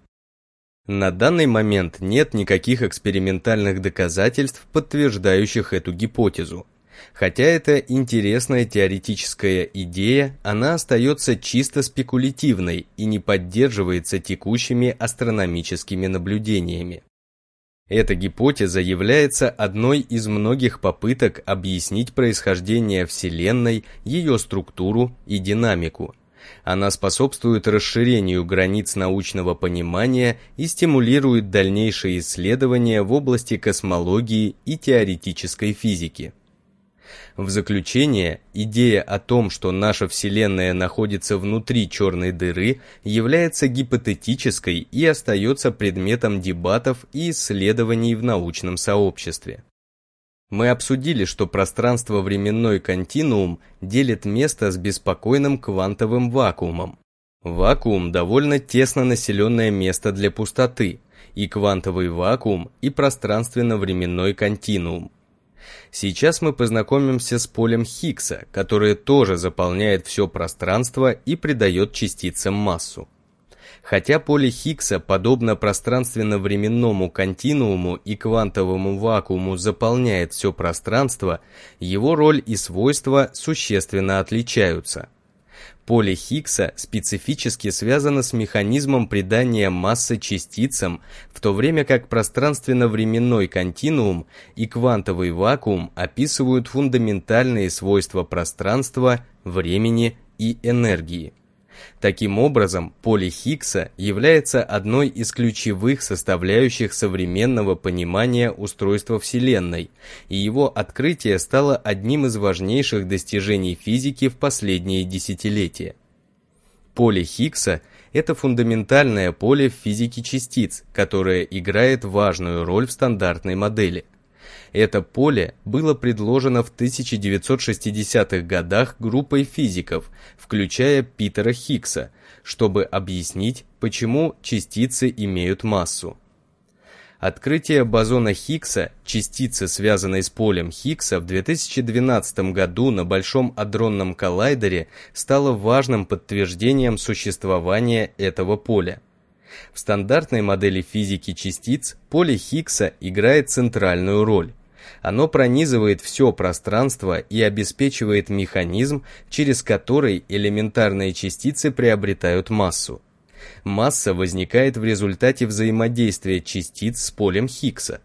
На данный момент нет никаких экспериментальных доказательств, подтверждающих эту гипотезу. Хотя это интересная теоретическая идея, она остается чисто спекулятивной и не поддерживается текущими астрономическими наблюдениями. Эта гипотеза является одной из многих попыток объяснить происхождение Вселенной, ее структуру и динамику. Она способствует расширению границ научного понимания и стимулирует дальнейшие исследования в области космологии и теоретической физики. В заключение, идея о том, что наша Вселенная находится внутри черной дыры, является гипотетической и остается предметом дебатов и исследований в научном сообществе. Мы обсудили, что пространство-временной континуум делит место с беспокойным квантовым вакуумом. Вакуум – довольно тесно населенное место для пустоты, и квантовый вакуум, и пространственно-временной континуум. Сейчас мы познакомимся с полем Хиггса, которое тоже заполняет все пространство и придает частицам массу. Хотя поле Хиггса, подобно пространственно-временному континууму и квантовому вакууму, заполняет все пространство, его роль и свойства существенно отличаются. Поле Хиггса специфически связано с механизмом придания массы частицам, в то время как пространственно-временной континуум и квантовый вакуум описывают фундаментальные свойства пространства, времени и энергии. Таким образом, поле Хиггса является одной из ключевых составляющих современного понимания устройства Вселенной, и его открытие стало одним из важнейших достижений физики в последние десятилетия. Поле Хиггса – это фундаментальное поле в физике частиц, которое играет важную роль в стандартной модели – это поле было предложено в 1960-х годах группой физиков, включая Питера Хиггса, чтобы объяснить, почему частицы имеют массу. Открытие бозона Хиггса, частицы, связанной с полем Хиггса, в 2012 году на Большом адронном коллайдере стало важным подтверждением существования этого поля. В стандартной модели физики частиц поле Хиггса играет центральную роль. Оно пронизывает все пространство и обеспечивает механизм, через который элементарные частицы приобретают массу. Масса возникает в результате взаимодействия частиц с полем Хиггса.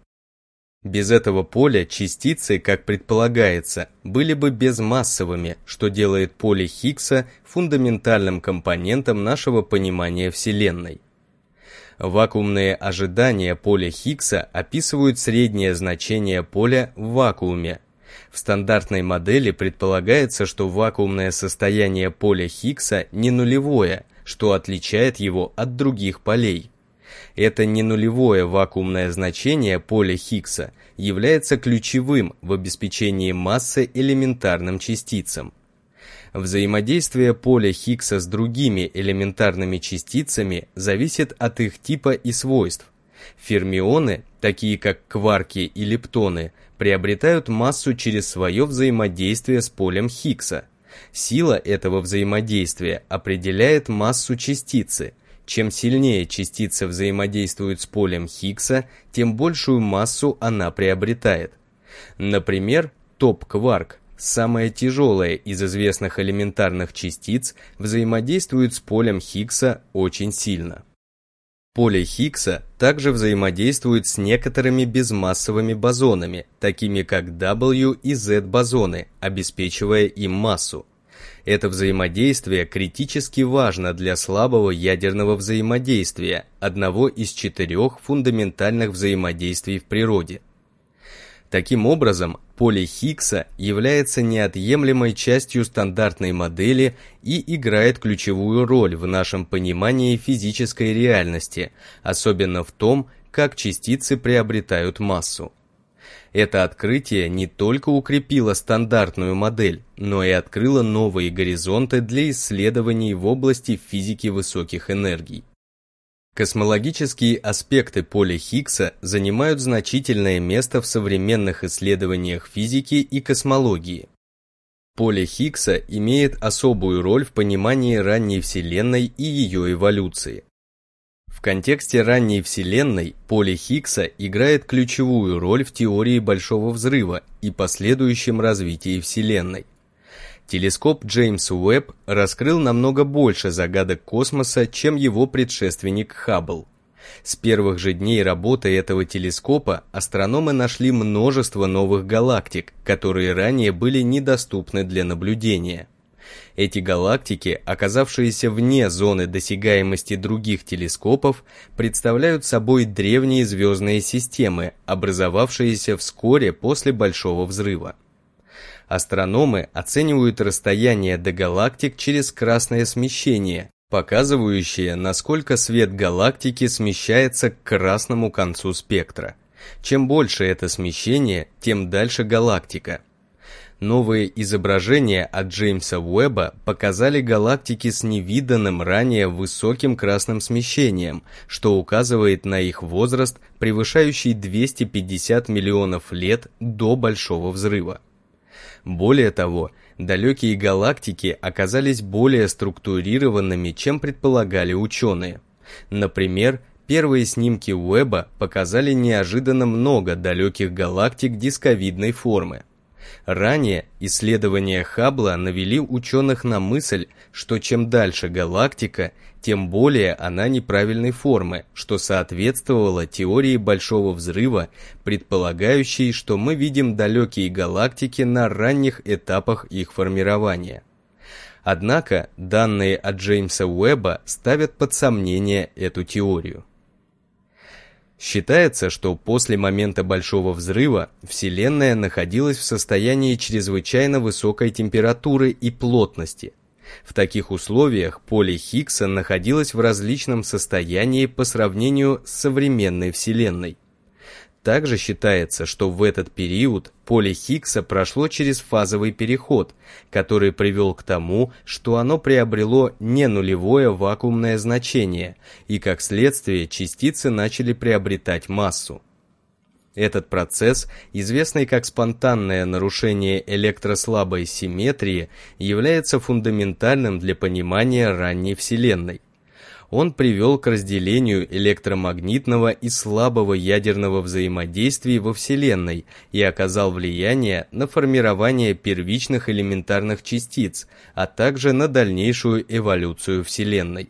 Без этого поля частицы, как предполагается, были бы безмассовыми, что делает поле Хиггса фундаментальным компонентом нашего понимания Вселенной. Вакуумные ожидания поля Хиггса описывают среднее значение поля в вакууме. В стандартной модели предполагается, что вакуумное состояние поля Хиггса не нулевое, что отличает его от других полей. Это не нулевое вакуумное значение поля Хиггса является ключевым в обеспечении массы элементарным частицам. Взаимодействие поля Хиггса с другими элементарными частицами зависит от их типа и свойств. Фермионы, такие как кварки и лептоны, приобретают массу через свое взаимодействие с полем Хиггса – Сила этого взаимодействия определяет массу частицы. Чем сильнее частица взаимодействует с полем Хиггса, тем большую массу она приобретает. Например, топ-кварк, самая тяжелая из известных элементарных частиц, взаимодействует с полем Хиггса очень сильно. Поле Хиггса также взаимодействует с некоторыми безмассовыми бозонами, такими как W и Z бозоны, обеспечивая им массу. Это взаимодействие критически важно для слабого ядерного взаимодействия, одного из четырех фундаментальных взаимодействий в природе. Таким образом, поле Хиггса является неотъемлемой частью стандартной модели и играет ключевую роль в нашем понимании физической реальности, особенно в том, как частицы приобретают массу. Это открытие не только укрепило стандартную модель, но и открыло новые горизонты для исследований в области физики высоких энергий. Космологические аспекты поля Хиггса занимают значительное место в современных исследованиях физики и космологии. Поле Хиггса имеет особую роль в понимании ранней Вселенной и ее эволюции. В контексте ранней Вселенной поле Хиггса играет ключевую роль в теории Большого Взрыва и последующем развитии Вселенной. Телескоп Джеймс Уэбб раскрыл намного больше загадок космоса, чем его предшественник Хаббл. С первых же дней работы этого телескопа астрономы нашли множество новых галактик, которые ранее были недоступны для наблюдения. Эти галактики, оказавшиеся вне зоны досягаемости других телескопов, представляют собой древние звездные системы, образовавшиеся вскоре после Большого Взрыва. Астрономы оценивают расстояние до галактик через красное смещение, показывающее, насколько свет галактики смещается к красному концу спектра. Чем больше это смещение, тем дальше галактика – Новые изображения от Джеймса Уэбба показали галактики с невиданным ранее высоким красным смещением, что указывает на их возраст, превышающий 250 миллионов лет до Большого Взрыва. Более того, далекие галактики оказались более структурированными, чем предполагали ученые. Например, первые снимки Уэбба показали неожиданно много далеких галактик дисковидной формы. Ранее исследования Хаббла навели ученых на мысль, что чем дальше галактика, тем более она неправильной формы, что соответствовало теории Большого Взрыва, предполагающей, что мы видим далекие галактики на ранних этапах их формирования. Однако данные от Джеймса Уэбба ставят под сомнение эту теорию. Считается, что после момента Большого Взрыва Вселенная находилась в состоянии чрезвычайно высокой температуры и плотности. В таких условиях поле Хиггса находилось в различном состоянии по сравнению с современной Вселенной. Также считается, что в этот период поле Хиггса прошло через фазовый переход, который привел к тому, что оно приобрело не нулевое вакуумное значение, и как следствие частицы начали приобретать массу. Этот процесс, известный как спонтанное нарушение электрослабой симметрии, является фундаментальным для понимания ранней Вселенной он привел к разделению электромагнитного и слабого ядерного взаимодействия во Вселенной и оказал влияние на формирование первичных элементарных частиц, а также на дальнейшую эволюцию Вселенной.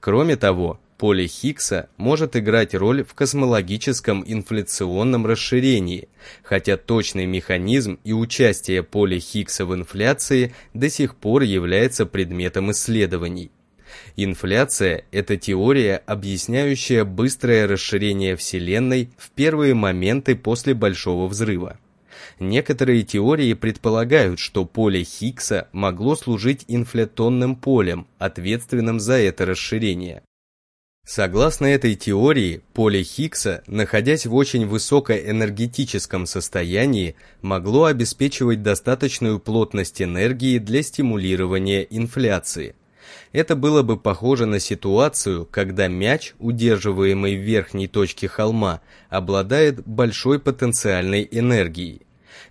Кроме того, поле Хиггса может играть роль в космологическом инфляционном расширении, хотя точный механизм и участие поля Хиггса в инфляции до сих пор является предметом исследований. Инфляция – это теория, объясняющая быстрое расширение Вселенной в первые моменты после Большого взрыва. Некоторые теории предполагают, что поле Хиггса могло служить инфляционным полем, ответственным за это расширение. Согласно этой теории, поле Хиггса, находясь в очень высокоэнергетическом состоянии, могло обеспечивать достаточную плотность энергии для стимулирования инфляции – это было бы похоже на ситуацию, когда мяч, удерживаемый в верхней точке холма, обладает большой потенциальной энергией.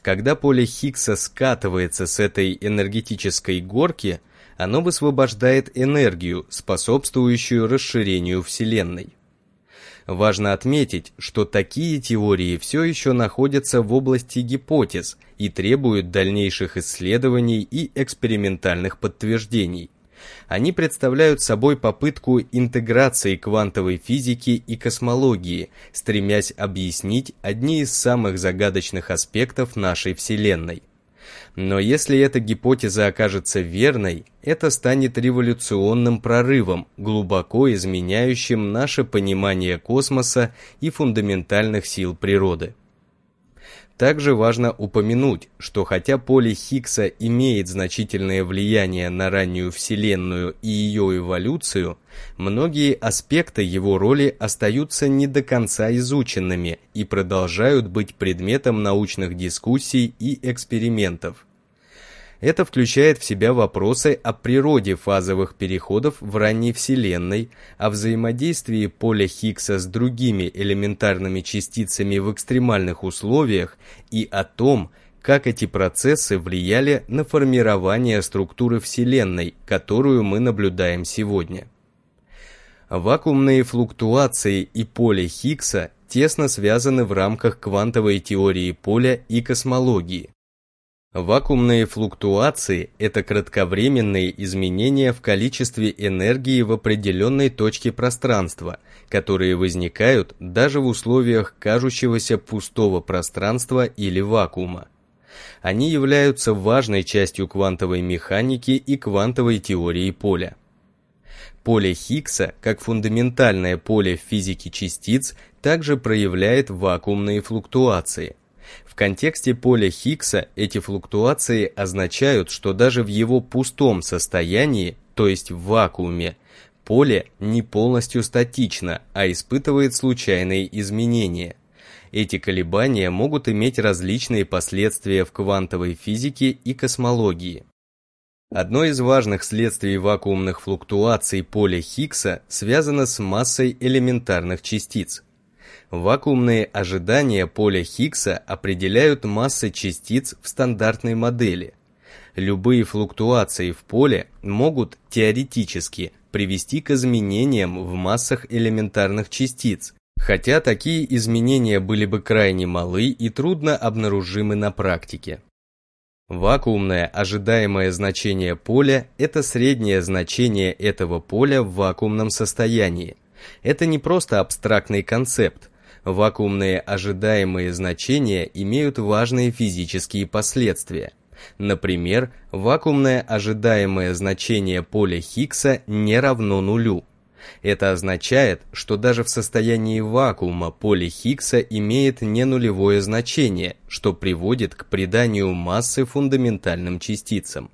Когда поле Хиггса скатывается с этой энергетической горки, оно высвобождает энергию, способствующую расширению Вселенной. Важно отметить, что такие теории все еще находятся в области гипотез и требуют дальнейших исследований и экспериментальных подтверждений. Они представляют собой попытку интеграции квантовой физики и космологии, стремясь объяснить одни из самых загадочных аспектов нашей Вселенной. Но если эта гипотеза окажется верной, это станет революционным прорывом, глубоко изменяющим наше понимание космоса и фундаментальных сил природы. Также важно упомянуть, что хотя поле Хиггса имеет значительное влияние на раннюю Вселенную и ее эволюцию, многие аспекты его роли остаются не до конца изученными и продолжают быть предметом научных дискуссий и экспериментов. Это включает в себя вопросы о природе фазовых переходов в ранней Вселенной, о взаимодействии поля Хиггса с другими элементарными частицами в экстремальных условиях и о том, как эти процессы влияли на формирование структуры Вселенной, которую мы наблюдаем сегодня. Вакуумные флуктуации и поле Хиггса тесно связаны в рамках квантовой теории поля и космологии. Вакуумные флуктуации – это кратковременные изменения в количестве энергии в определенной точке пространства, которые возникают даже в условиях кажущегося пустого пространства или вакуума. Они являются важной частью квантовой механики и квантовой теории поля. Поле Хиггса, как фундаментальное поле в физике частиц, также проявляет вакуумные флуктуации – в контексте поля Хиггса эти флуктуации означают, что даже в его пустом состоянии, то есть в вакууме, поле не полностью статично, а испытывает случайные изменения. Эти колебания могут иметь различные последствия в квантовой физике и космологии. Одно из важных следствий вакуумных флуктуаций поля Хиггса связано с массой элементарных частиц. Вакуумные ожидания поля Хиггса определяют массы частиц в стандартной модели. Любые флуктуации в поле могут теоретически привести к изменениям в массах элементарных частиц, хотя такие изменения были бы крайне малы и трудно обнаружимы на практике. Вакуумное ожидаемое значение поля – это среднее значение этого поля в вакуумном состоянии. Это не просто абстрактный концепт, Вакуумные ожидаемые значения имеют важные физические последствия. Например, вакуумное ожидаемое значение поля Хиггса не равно нулю. Это означает, что даже в состоянии вакуума поле Хиггса имеет не нулевое значение, что приводит к приданию массы фундаментальным частицам.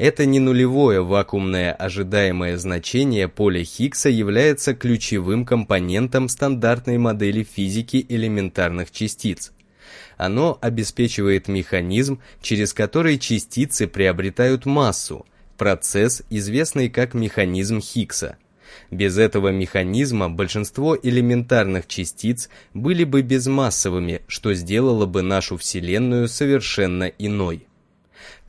Это не нулевое вакуумное ожидаемое значение поля Хиггса является ключевым компонентом стандартной модели физики элементарных частиц. Оно обеспечивает механизм, через который частицы приобретают массу, процесс, известный как механизм Хиггса. Без этого механизма большинство элементарных частиц были бы безмассовыми, что сделало бы нашу Вселенную совершенно иной.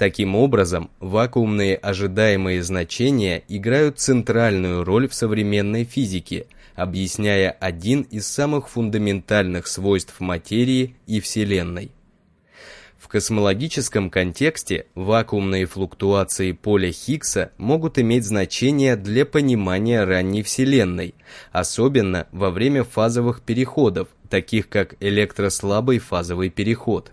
Таким образом, вакуумные ожидаемые значения играют центральную роль в современной физике, объясняя один из самых фундаментальных свойств материи и Вселенной. В космологическом контексте вакуумные флуктуации поля Хиггса могут иметь значение для понимания ранней Вселенной, особенно во время фазовых переходов, таких как электрослабый фазовый переход.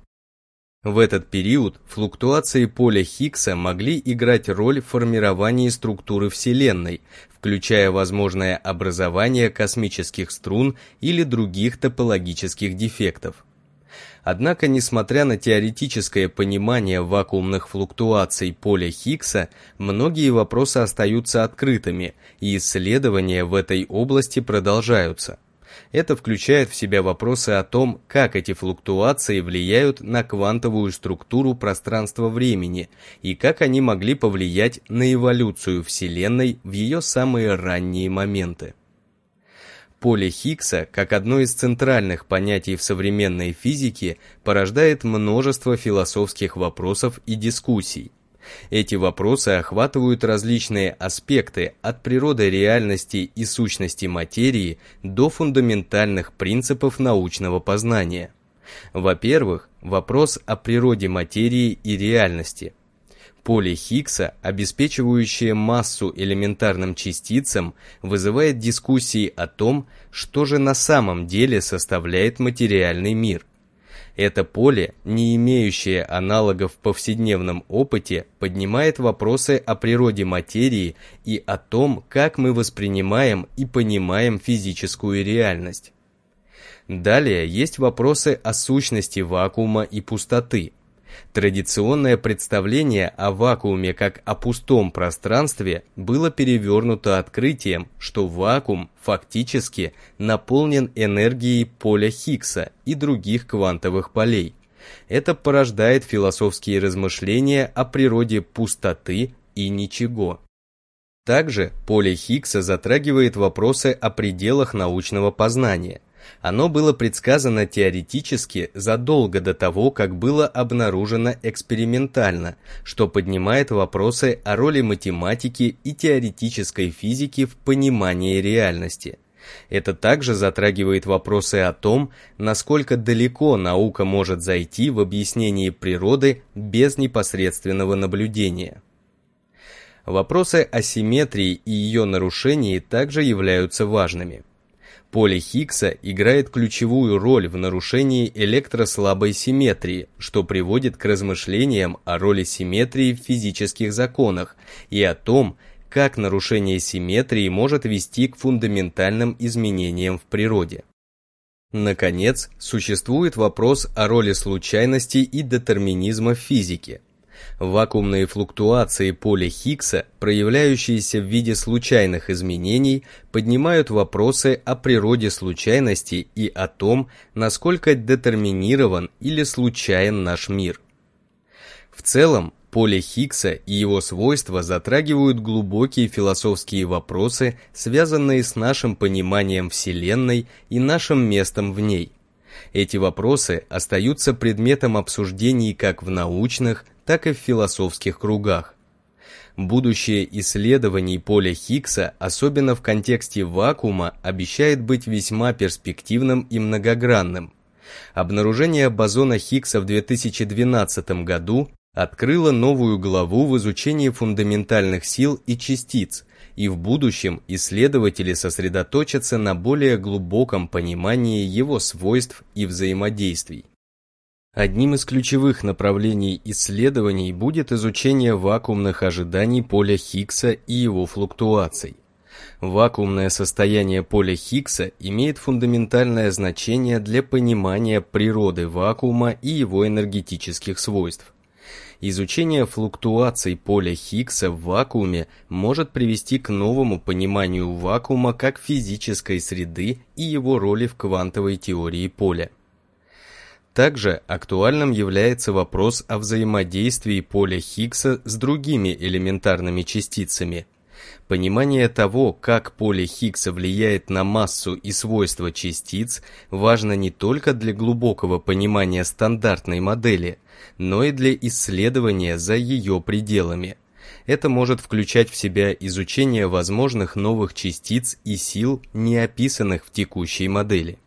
В этот период флуктуации поля Хиггса могли играть роль в формировании структуры Вселенной, включая возможное образование космических струн или других топологических дефектов. Однако, несмотря на теоретическое понимание вакуумных флуктуаций поля Хиггса, многие вопросы остаются открытыми, и исследования в этой области продолжаются. Это включает в себя вопросы о том, как эти флуктуации влияют на квантовую структуру пространства-времени и как они могли повлиять на эволюцию Вселенной в ее самые ранние моменты. Поле Хиггса, как одно из центральных понятий в современной физике, порождает множество философских вопросов и дискуссий. Эти вопросы охватывают различные аспекты от природы реальности и сущности материи до фундаментальных принципов научного познания. Во-первых, вопрос о природе материи и реальности. Поле Хиггса, обеспечивающее массу элементарным частицам, вызывает дискуссии о том, что же на самом деле составляет материальный мир – это поле, не имеющее аналогов в повседневном опыте, поднимает вопросы о природе материи и о том, как мы воспринимаем и понимаем физическую реальность. Далее есть вопросы о сущности вакуума и пустоты, Традиционное представление о вакууме как о пустом пространстве было перевернуто открытием, что вакуум фактически наполнен энергией поля Хиггса и других квантовых полей. Это порождает философские размышления о природе пустоты и ничего. Также поле Хиггса затрагивает вопросы о пределах научного познания – оно было предсказано теоретически задолго до того, как было обнаружено экспериментально, что поднимает вопросы о роли математики и теоретической физики в понимании реальности. Это также затрагивает вопросы о том, насколько далеко наука может зайти в объяснении природы без непосредственного наблюдения. Вопросы о симметрии и ее нарушении также являются важными. Поле Хиггса играет ключевую роль в нарушении электрослабой симметрии, что приводит к размышлениям о роли симметрии в физических законах и о том, как нарушение симметрии может вести к фундаментальным изменениям в природе. Наконец, существует вопрос о роли случайности и детерминизма в физике – Вакуумные флуктуации поля Хиггса, проявляющиеся в виде случайных изменений, поднимают вопросы о природе случайности и о том, насколько детерминирован или случайен наш мир. В целом, поле Хиггса и его свойства затрагивают глубокие философские вопросы, связанные с нашим пониманием Вселенной и нашим местом в ней. Эти вопросы остаются предметом обсуждений как в научных, так и в философских кругах. Будущее исследований поля Хиггса, особенно в контексте вакуума, обещает быть весьма перспективным и многогранным. Обнаружение бозона Хиггса в 2012 году открыло новую главу в изучении фундаментальных сил и частиц, и в будущем исследователи сосредоточатся на более глубоком понимании его свойств и взаимодействий. Одним из ключевых направлений исследований будет изучение вакуумных ожиданий поля Хиггса и его флуктуаций. Вакуумное состояние поля Хиггса имеет фундаментальное значение для понимания природы вакуума и его энергетических свойств. Изучение флуктуаций поля Хиггса в вакууме может привести к новому пониманию вакуума как физической среды и его роли в квантовой теории поля. Также актуальным является вопрос о взаимодействии поля Хиггса с другими элементарными частицами. Понимание того, как поле Хиггса влияет на массу и свойства частиц, важно не только для глубокого понимания стандартной модели, но и для исследования за ее пределами. Это может включать в себя изучение возможных новых частиц и сил, не описанных в текущей модели.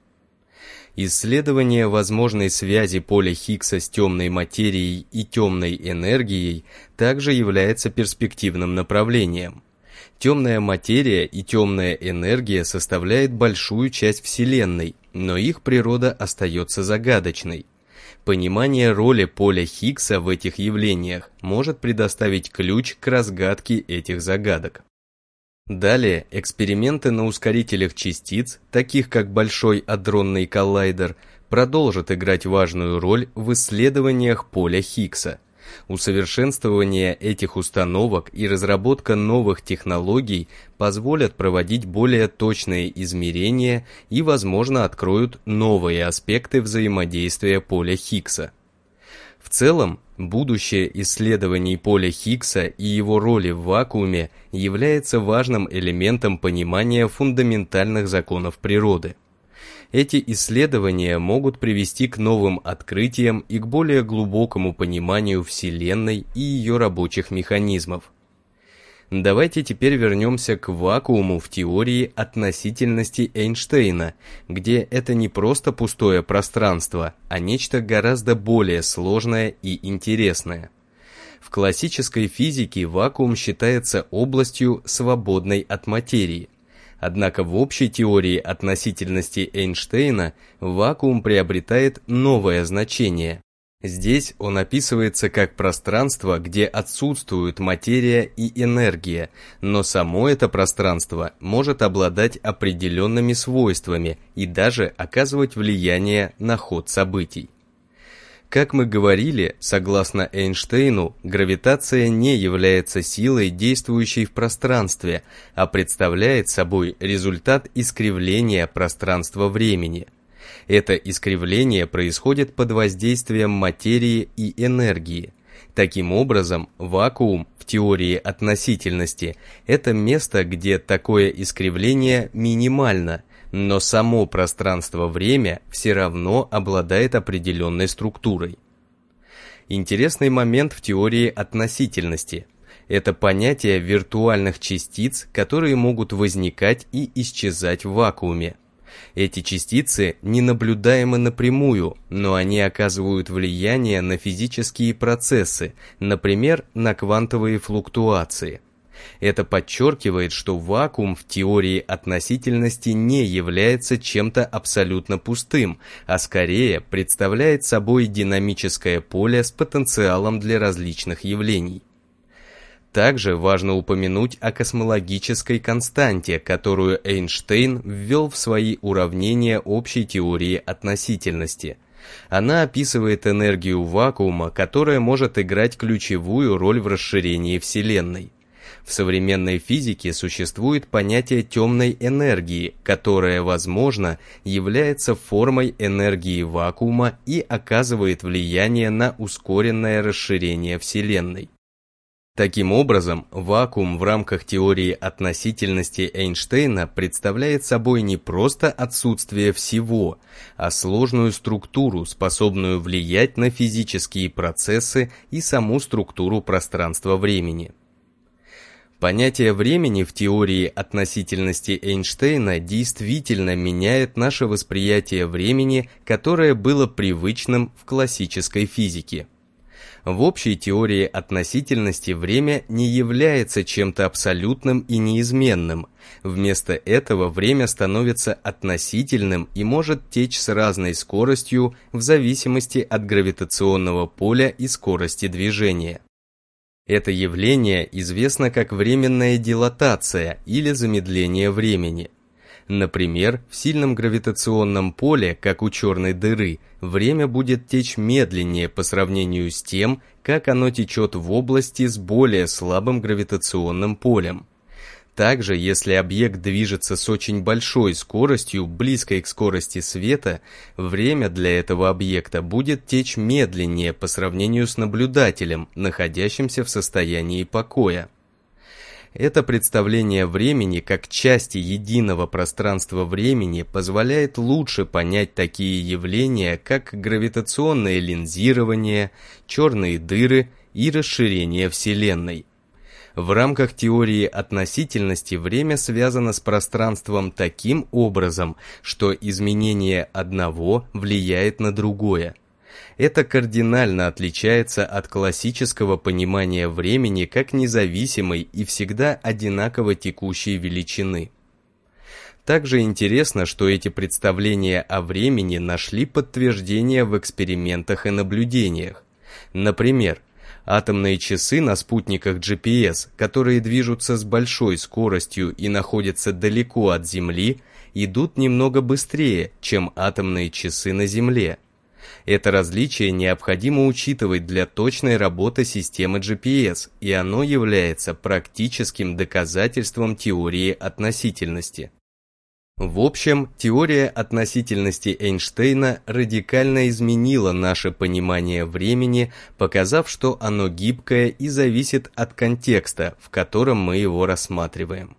Исследование возможной связи поля Хиггса с темной материей и темной энергией также является перспективным направлением. Темная материя и темная энергия составляют большую часть Вселенной, но их природа остается загадочной. Понимание роли поля Хиггса в этих явлениях может предоставить ключ к разгадке этих загадок. Далее эксперименты на ускорителях частиц, таких как Большой адронный коллайдер, продолжат играть важную роль в исследованиях поля Хиггса. Усовершенствование этих установок и разработка новых технологий позволят проводить более точные измерения и, возможно, откроют новые аспекты взаимодействия поля Хиггса. В целом, будущее исследований поля Хиггса и его роли в вакууме является важным элементом понимания фундаментальных законов природы. Эти исследования могут привести к новым открытиям и к более глубокому пониманию Вселенной и ее рабочих механизмов. Давайте теперь вернемся к вакууму в теории относительности Эйнштейна, где это не просто пустое пространство, а нечто гораздо более сложное и интересное. В классической физике вакуум считается областью, свободной от материи. Однако в общей теории относительности Эйнштейна вакуум приобретает новое значение. Здесь он описывается как пространство, где отсутствуют материя и энергия, но само это пространство может обладать определенными свойствами и даже оказывать влияние на ход событий. Как мы говорили, согласно Эйнштейну, гравитация не является силой, действующей в пространстве, а представляет собой результат искривления пространства-времени – это искривление происходит под воздействием материи и энергии. Таким образом, вакуум в теории относительности – это место, где такое искривление минимально, но само пространство-время все равно обладает определенной структурой. Интересный момент в теории относительности – это понятие виртуальных частиц, которые могут возникать и исчезать в вакууме. Эти частицы не наблюдаемы напрямую, но они оказывают влияние на физические процессы, например, на квантовые флуктуации. Это подчеркивает, что вакуум в теории относительности не является чем-то абсолютно пустым, а скорее представляет собой динамическое поле с потенциалом для различных явлений. Также важно упомянуть о космологической константе, которую Эйнштейн ввел в свои уравнения общей теории относительности. Она описывает энергию вакуума, которая может играть ключевую роль в расширении Вселенной. В современной физике существует понятие темной энергии, которая, возможно, является формой энергии вакуума и оказывает влияние на ускоренное расширение Вселенной. Таким образом, вакуум в рамках теории относительности Эйнштейна представляет собой не просто отсутствие всего, а сложную структуру, способную влиять на физические процессы и саму структуру пространства-времени. Понятие времени в теории относительности Эйнштейна действительно меняет наше восприятие времени, которое было привычным в классической физике. В общей теории относительности время не является чем-то абсолютным и неизменным. Вместо этого время становится относительным и может течь с разной скоростью в зависимости от гравитационного поля и скорости движения. Это явление известно как временная дилатация или замедление времени – Например, в сильном гравитационном поле, как у черной дыры, время будет течь медленнее по сравнению с тем, как оно течет в области с более слабым гравитационным полем. Также, если объект движется с очень большой скоростью, близкой к скорости света, время для этого объекта будет течь медленнее по сравнению с наблюдателем, находящимся в состоянии покоя. Это представление времени как части единого пространства-времени позволяет лучше понять такие явления, как гравитационное линзирование, черные дыры и расширение Вселенной. В рамках теории относительности время связано с пространством таким образом, что изменение одного влияет на другое. Это кардинально отличается от классического понимания времени как независимой и всегда одинаково текущей величины. Также интересно, что эти представления о времени нашли подтверждение в экспериментах и наблюдениях. Например, Атомные часы на спутниках GPS, которые движутся с большой скоростью и находятся далеко от Земли, идут немного быстрее, чем атомные часы на Земле. Это различие необходимо учитывать для точной работы системы GPS, и оно является практическим доказательством теории относительности. В общем, теория относительности Эйнштейна радикально изменила наше понимание времени, показав, что оно гибкое и зависит от контекста, в котором мы его рассматриваем.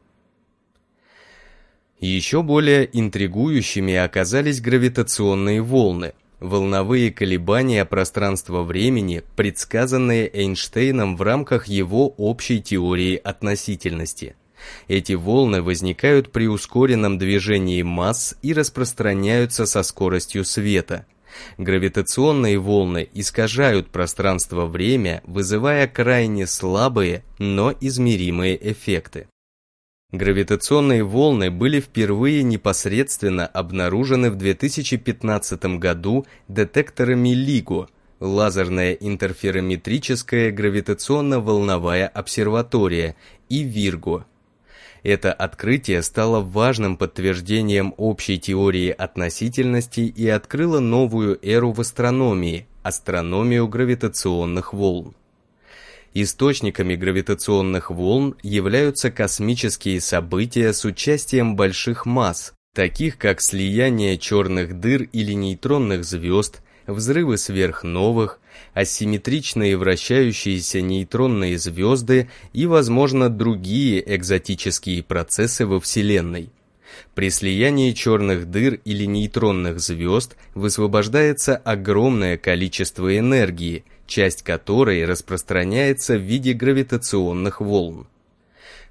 Еще более интригующими оказались гравитационные волны, волновые колебания пространства-времени, предсказанные Эйнштейном в рамках его общей теории относительности – эти волны возникают при ускоренном движении масс и распространяются со скоростью света. Гравитационные волны искажают пространство-время, вызывая крайне слабые, но измеримые эффекты. Гравитационные волны были впервые непосредственно обнаружены в 2015 году детекторами LIGO, лазерная интерферометрическая гравитационно-волновая обсерватория, и Вирго, это открытие стало важным подтверждением общей теории относительности и открыло новую эру в астрономии – астрономию гравитационных волн. Источниками гравитационных волн являются космические события с участием больших масс, таких как слияние черных дыр или нейтронных звезд, взрывы сверхновых, асимметричные вращающиеся нейтронные звезды и, возможно, другие экзотические процессы во Вселенной. При слиянии черных дыр или нейтронных звезд высвобождается огромное количество энергии, часть которой распространяется в виде гравитационных волн.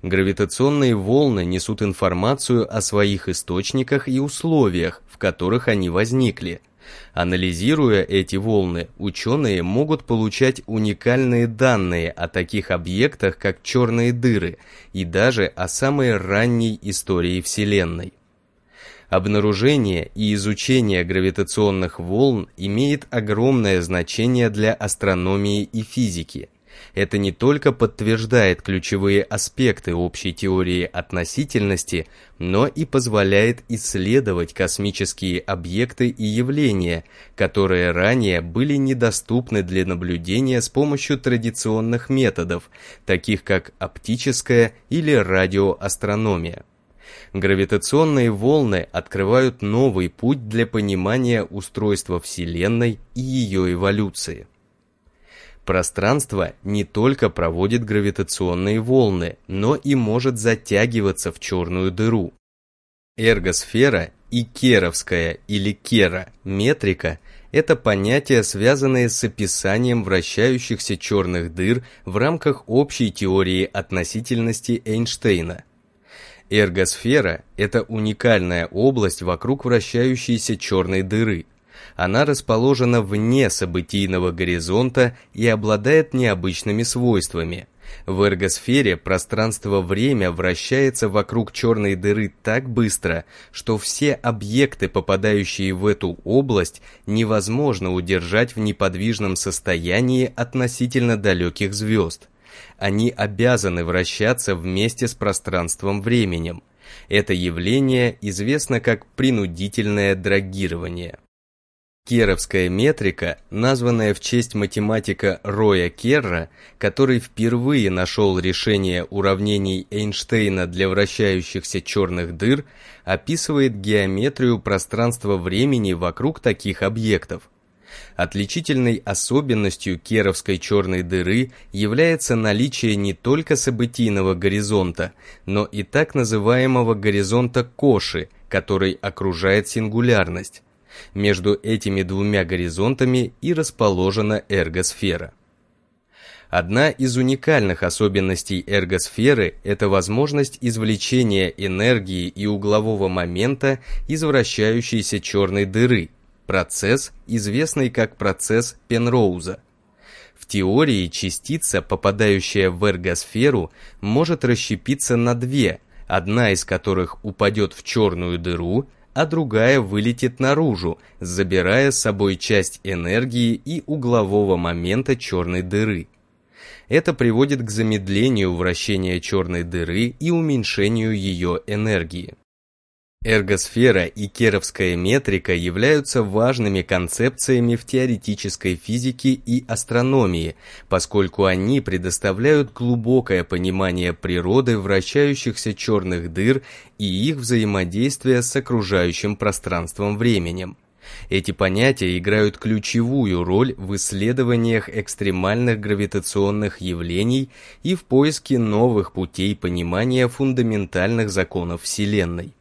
Гравитационные волны несут информацию о своих источниках и условиях, в которых они возникли – Анализируя эти волны, ученые могут получать уникальные данные о таких объектах, как черные дыры, и даже о самой ранней истории Вселенной. Обнаружение и изучение гравитационных волн имеет огромное значение для астрономии и физики – это не только подтверждает ключевые аспекты общей теории относительности, но и позволяет исследовать космические объекты и явления, которые ранее были недоступны для наблюдения с помощью традиционных методов, таких как оптическая или радиоастрономия. Гравитационные волны открывают новый путь для понимания устройства Вселенной и ее эволюции. Пространство не только проводит гравитационные волны, но и может затягиваться в черную дыру. Эргосфера и керовская или кера метрика – это понятия, связанные с описанием вращающихся черных дыр в рамках общей теории относительности Эйнштейна. Эргосфера – это уникальная область вокруг вращающейся черной дыры, она расположена вне событийного горизонта и обладает необычными свойствами. В эргосфере пространство-время вращается вокруг черной дыры так быстро, что все объекты, попадающие в эту область, невозможно удержать в неподвижном состоянии относительно далеких звезд. Они обязаны вращаться вместе с пространством-временем. Это явление известно как принудительное драгирование. Керовская метрика, названная в честь математика Роя Керра, который впервые нашел решение уравнений Эйнштейна для вращающихся черных дыр, описывает геометрию пространства-времени вокруг таких объектов. Отличительной особенностью Керовской черной дыры является наличие не только событийного горизонта, но и так называемого горизонта Коши, который окружает сингулярность. Между этими двумя горизонтами и расположена эргосфера. Одна из уникальных особенностей эргосферы – это возможность извлечения энергии и углового момента из вращающейся черной дыры, процесс, известный как процесс Пенроуза. В теории частица, попадающая в эргосферу, может расщепиться на две, одна из которых упадет в черную дыру – а другая вылетит наружу, забирая с собой часть энергии и углового момента черной дыры. Это приводит к замедлению вращения черной дыры и уменьшению ее энергии. Эргосфера и керовская метрика являются важными концепциями в теоретической физике и астрономии, поскольку они предоставляют глубокое понимание природы вращающихся черных дыр и их взаимодействия с окружающим пространством-временем. Эти понятия играют ключевую роль в исследованиях экстремальных гравитационных явлений и в поиске новых путей понимания фундаментальных законов Вселенной.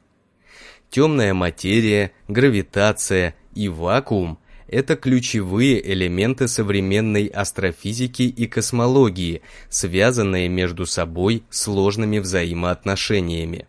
Темная материя, гравитация и вакуум – это ключевые элементы современной астрофизики и космологии, связанные между собой сложными взаимоотношениями.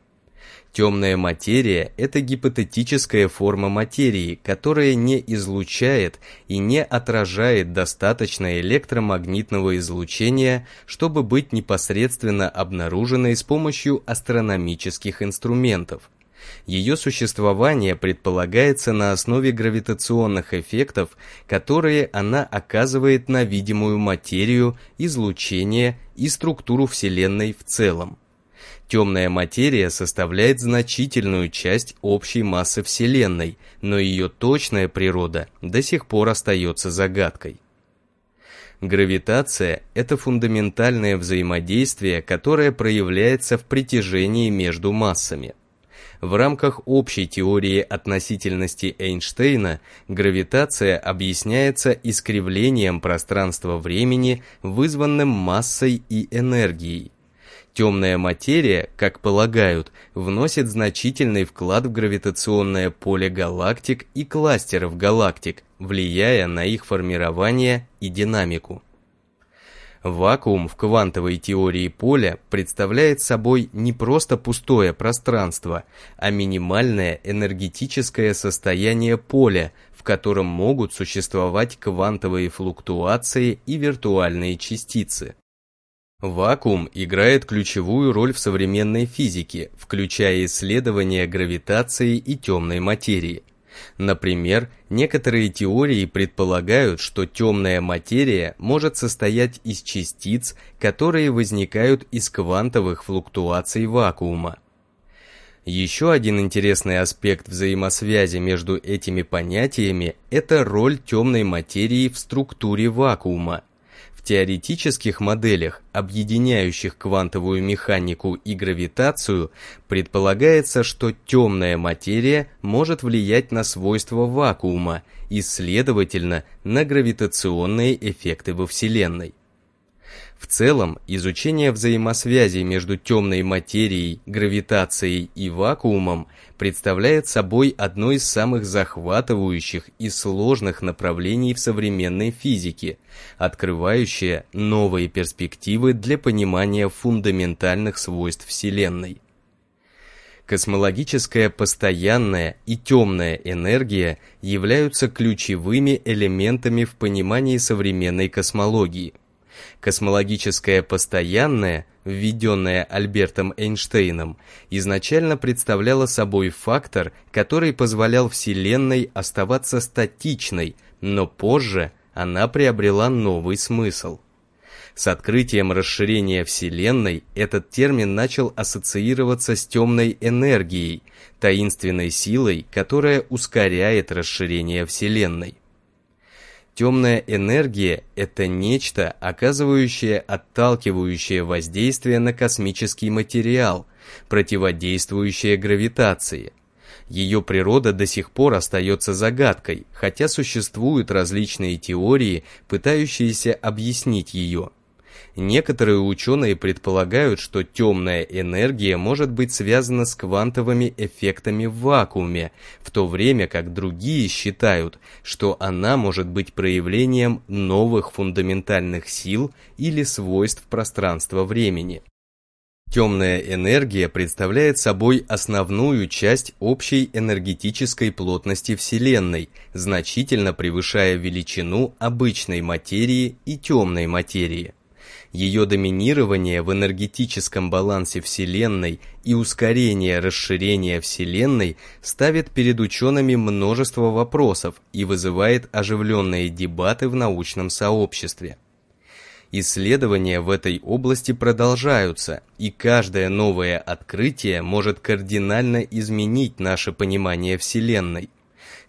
Темная материя – это гипотетическая форма материи, которая не излучает и не отражает достаточно электромагнитного излучения, чтобы быть непосредственно обнаруженной с помощью астрономических инструментов – ее существование предполагается на основе гравитационных эффектов, которые она оказывает на видимую материю, излучение и структуру Вселенной в целом. Темная материя составляет значительную часть общей массы Вселенной, но ее точная природа до сих пор остается загадкой. Гравитация – это фундаментальное взаимодействие, которое проявляется в притяжении между массами. В рамках общей теории относительности Эйнштейна гравитация объясняется искривлением пространства-времени, вызванным массой и энергией. Темная материя, как полагают, вносит значительный вклад в гравитационное поле галактик и кластеров галактик, влияя на их формирование и динамику. Вакуум в квантовой теории поля представляет собой не просто пустое пространство, а минимальное энергетическое состояние поля, в котором могут существовать квантовые флуктуации и виртуальные частицы. Вакуум играет ключевую роль в современной физике, включая исследования гравитации и темной материи. Например, некоторые теории предполагают, что темная материя может состоять из частиц, которые возникают из квантовых флуктуаций вакуума. Еще один интересный аспект взаимосвязи между этими понятиями – это роль темной материи в структуре вакуума. В теоретических моделях, объединяющих квантовую механику и гравитацию, предполагается, что темная материя может влиять на свойства вакуума и, следовательно, на гравитационные эффекты во Вселенной. В целом, изучение взаимосвязи между темной материей, гравитацией и вакуумом представляет собой одно из самых захватывающих и сложных направлений в современной физике, открывающее новые перспективы для понимания фундаментальных свойств Вселенной. Космологическая постоянная и темная энергия являются ключевыми элементами в понимании современной космологии. Космологическое постоянное, введенное Альбертом Эйнштейном, изначально представляло собой фактор, который позволял Вселенной оставаться статичной, но позже она приобрела новый смысл. С открытием расширения Вселенной этот термин начал ассоциироваться с темной энергией, таинственной силой, которая ускоряет расширение Вселенной. Темная энергия – это нечто, оказывающее отталкивающее воздействие на космический материал, противодействующее гравитации – ее природа до сих пор остается загадкой, хотя существуют различные теории, пытающиеся объяснить ее. Некоторые ученые предполагают, что темная энергия может быть связана с квантовыми эффектами в вакууме, в то время как другие считают, что она может быть проявлением новых фундаментальных сил или свойств пространства-времени. Темная энергия представляет собой основную часть общей энергетической плотности Вселенной, значительно превышая величину обычной материи и темной материи. Ее доминирование в энергетическом балансе Вселенной и ускорение расширения Вселенной ставит перед учеными множество вопросов и вызывает оживленные дебаты в научном сообществе. Исследования в этой области продолжаются, и каждое новое открытие может кардинально изменить наше понимание Вселенной.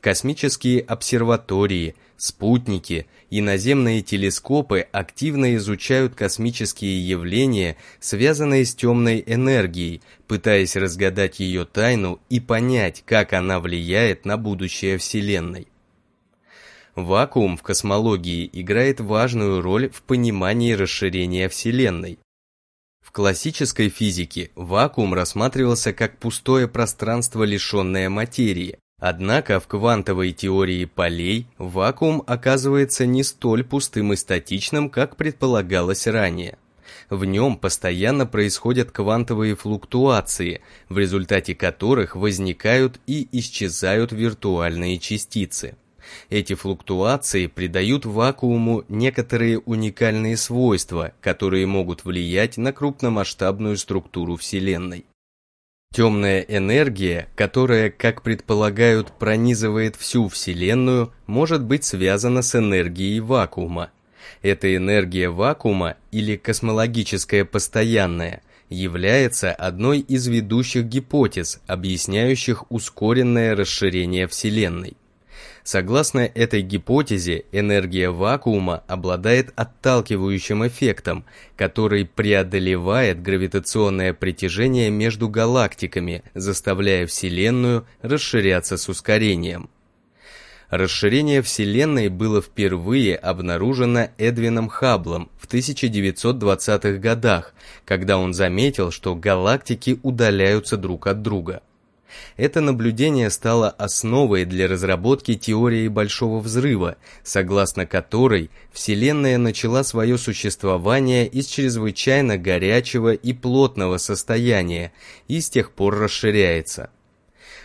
Космические обсерватории, спутники и наземные телескопы активно изучают космические явления, связанные с темной энергией, пытаясь разгадать ее тайну и понять, как она влияет на будущее Вселенной. Вакуум в космологии играет важную роль в понимании расширения Вселенной. В классической физике вакуум рассматривался как пустое пространство, лишенное материи. Однако в квантовой теории полей вакуум оказывается не столь пустым и статичным, как предполагалось ранее. В нем постоянно происходят квантовые флуктуации, в результате которых возникают и исчезают виртуальные частицы. Эти флуктуации придают вакууму некоторые уникальные свойства, которые могут влиять на крупномасштабную структуру Вселенной. Темная энергия, которая, как предполагают, пронизывает всю Вселенную, может быть связана с энергией вакуума. Эта энергия вакуума, или космологическая постоянная, является одной из ведущих гипотез, объясняющих ускоренное расширение Вселенной. Согласно этой гипотезе, энергия вакуума обладает отталкивающим эффектом, который преодолевает гравитационное притяжение между галактиками, заставляя Вселенную расширяться с ускорением. Расширение Вселенной было впервые обнаружено Эдвином Хабблом в 1920-х годах, когда он заметил, что галактики удаляются друг от друга. Это наблюдение стало основой для разработки теории Большого Взрыва, согласно которой Вселенная начала свое существование из чрезвычайно горячего и плотного состояния и с тех пор расширяется.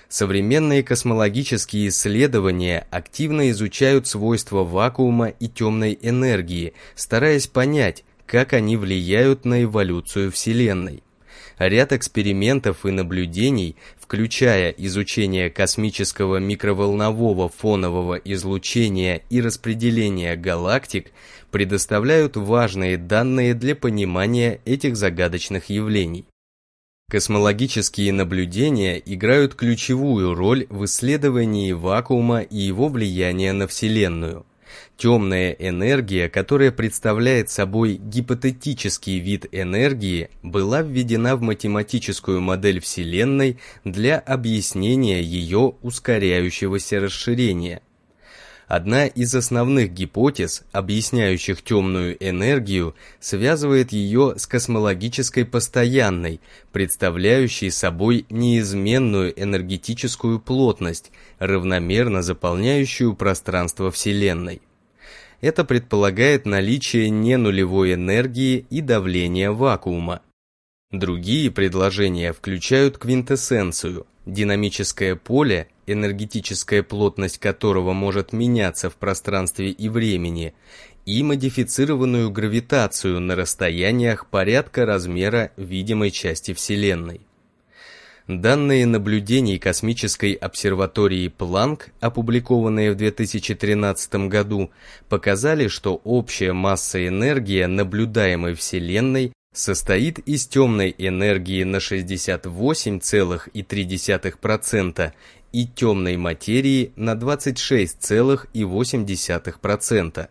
Современные космологические исследования активно изучают свойства вакуума и темной энергии, стараясь понять, как они влияют на эволюцию Вселенной. Ряд экспериментов и наблюдений включая изучение космического микроволнового фонового излучения и распределения галактик, предоставляют важные данные для понимания этих загадочных явлений. Космологические наблюдения играют ключевую роль в исследовании вакуума и его влияния на Вселенную – Темная энергия, которая представляет собой гипотетический вид энергии, была введена в математическую модель Вселенной для объяснения ее ускоряющегося расширения. Одна из основных гипотез, объясняющих темную энергию, связывает ее с космологической постоянной, представляющей собой неизменную энергетическую плотность, равномерно заполняющую пространство Вселенной. Это предполагает наличие ненулевой энергии и давления вакуума. Другие предложения включают квинтэссенцию, динамическое поле, энергетическая плотность которого может меняться в пространстве и времени, и модифицированную гравитацию на расстояниях порядка размера видимой части Вселенной. Данные наблюдений космической обсерватории Планк, опубликованные в 2013 году, показали, что общая масса энергии наблюдаемой Вселенной состоит из темной энергии на 68,3% и темной материи на 26,8%.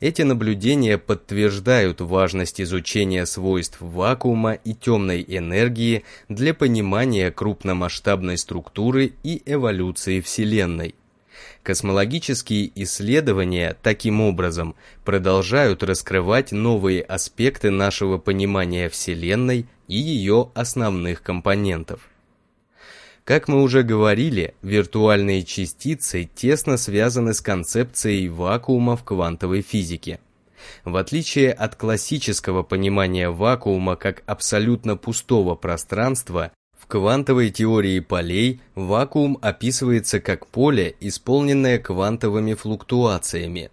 Эти наблюдения подтверждают важность изучения свойств вакуума и темной энергии для понимания крупномасштабной структуры и эволюции Вселенной. Космологические исследования, таким образом, продолжают раскрывать новые аспекты нашего понимания Вселенной и ее основных компонентов. Как мы уже говорили, виртуальные частицы тесно связаны с концепцией вакуума в квантовой физике. В отличие от классического понимания вакуума как абсолютно пустого пространства, в квантовой теории полей вакуум описывается как поле, исполненное квантовыми флуктуациями,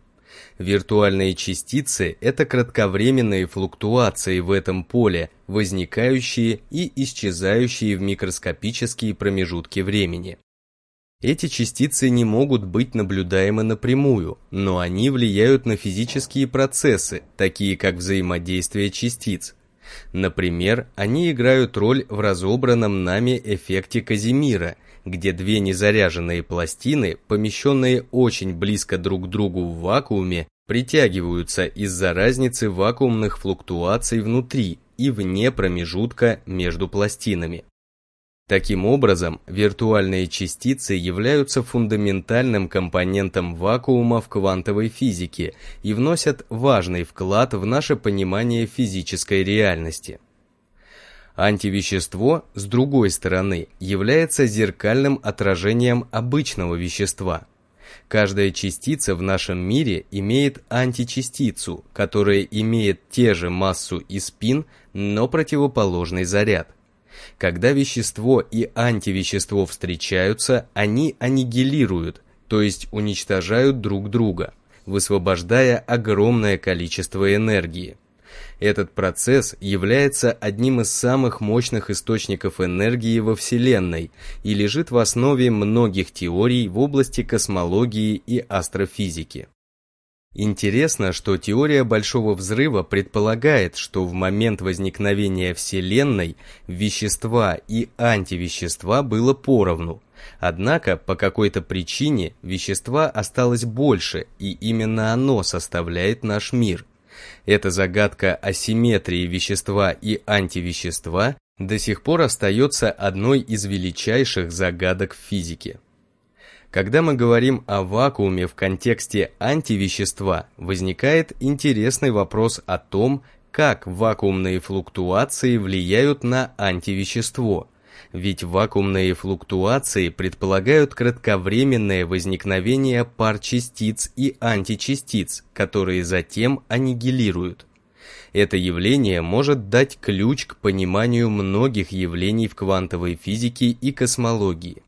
Виртуальные частицы – это кратковременные флуктуации в этом поле, возникающие и исчезающие в микроскопические промежутки времени. Эти частицы не могут быть наблюдаемы напрямую, но они влияют на физические процессы, такие как взаимодействие частиц. Например, они играют роль в разобранном нами эффекте Казимира – где две незаряженные пластины, помещенные очень близко друг к другу в вакууме, притягиваются из-за разницы вакуумных флуктуаций внутри и вне промежутка между пластинами. Таким образом, виртуальные частицы являются фундаментальным компонентом вакуума в квантовой физике и вносят важный вклад в наше понимание физической реальности. Антивещество, с другой стороны, является зеркальным отражением обычного вещества. Каждая частица в нашем мире имеет античастицу, которая имеет те же массу и спин, но противоположный заряд. Когда вещество и антивещество встречаются, они аннигилируют, то есть уничтожают друг друга, высвобождая огромное количество энергии. Этот процесс является одним из самых мощных источников энергии во Вселенной и лежит в основе многих теорий в области космологии и астрофизики. Интересно, что теория Большого Взрыва предполагает, что в момент возникновения Вселенной вещества и антивещества было поровну. Однако, по какой-то причине, вещества осталось больше, и именно оно составляет наш мир. Эта загадка асимметрии вещества и антивещества до сих пор остается одной из величайших загадок в физике. Когда мы говорим о вакууме в контексте антивещества, возникает интересный вопрос о том, как вакуумные флуктуации влияют на антивещество – ведь вакуумные флуктуации предполагают кратковременное возникновение пар частиц и античастиц, которые затем аннигилируют. Это явление может дать ключ к пониманию многих явлений в квантовой физике и космологии.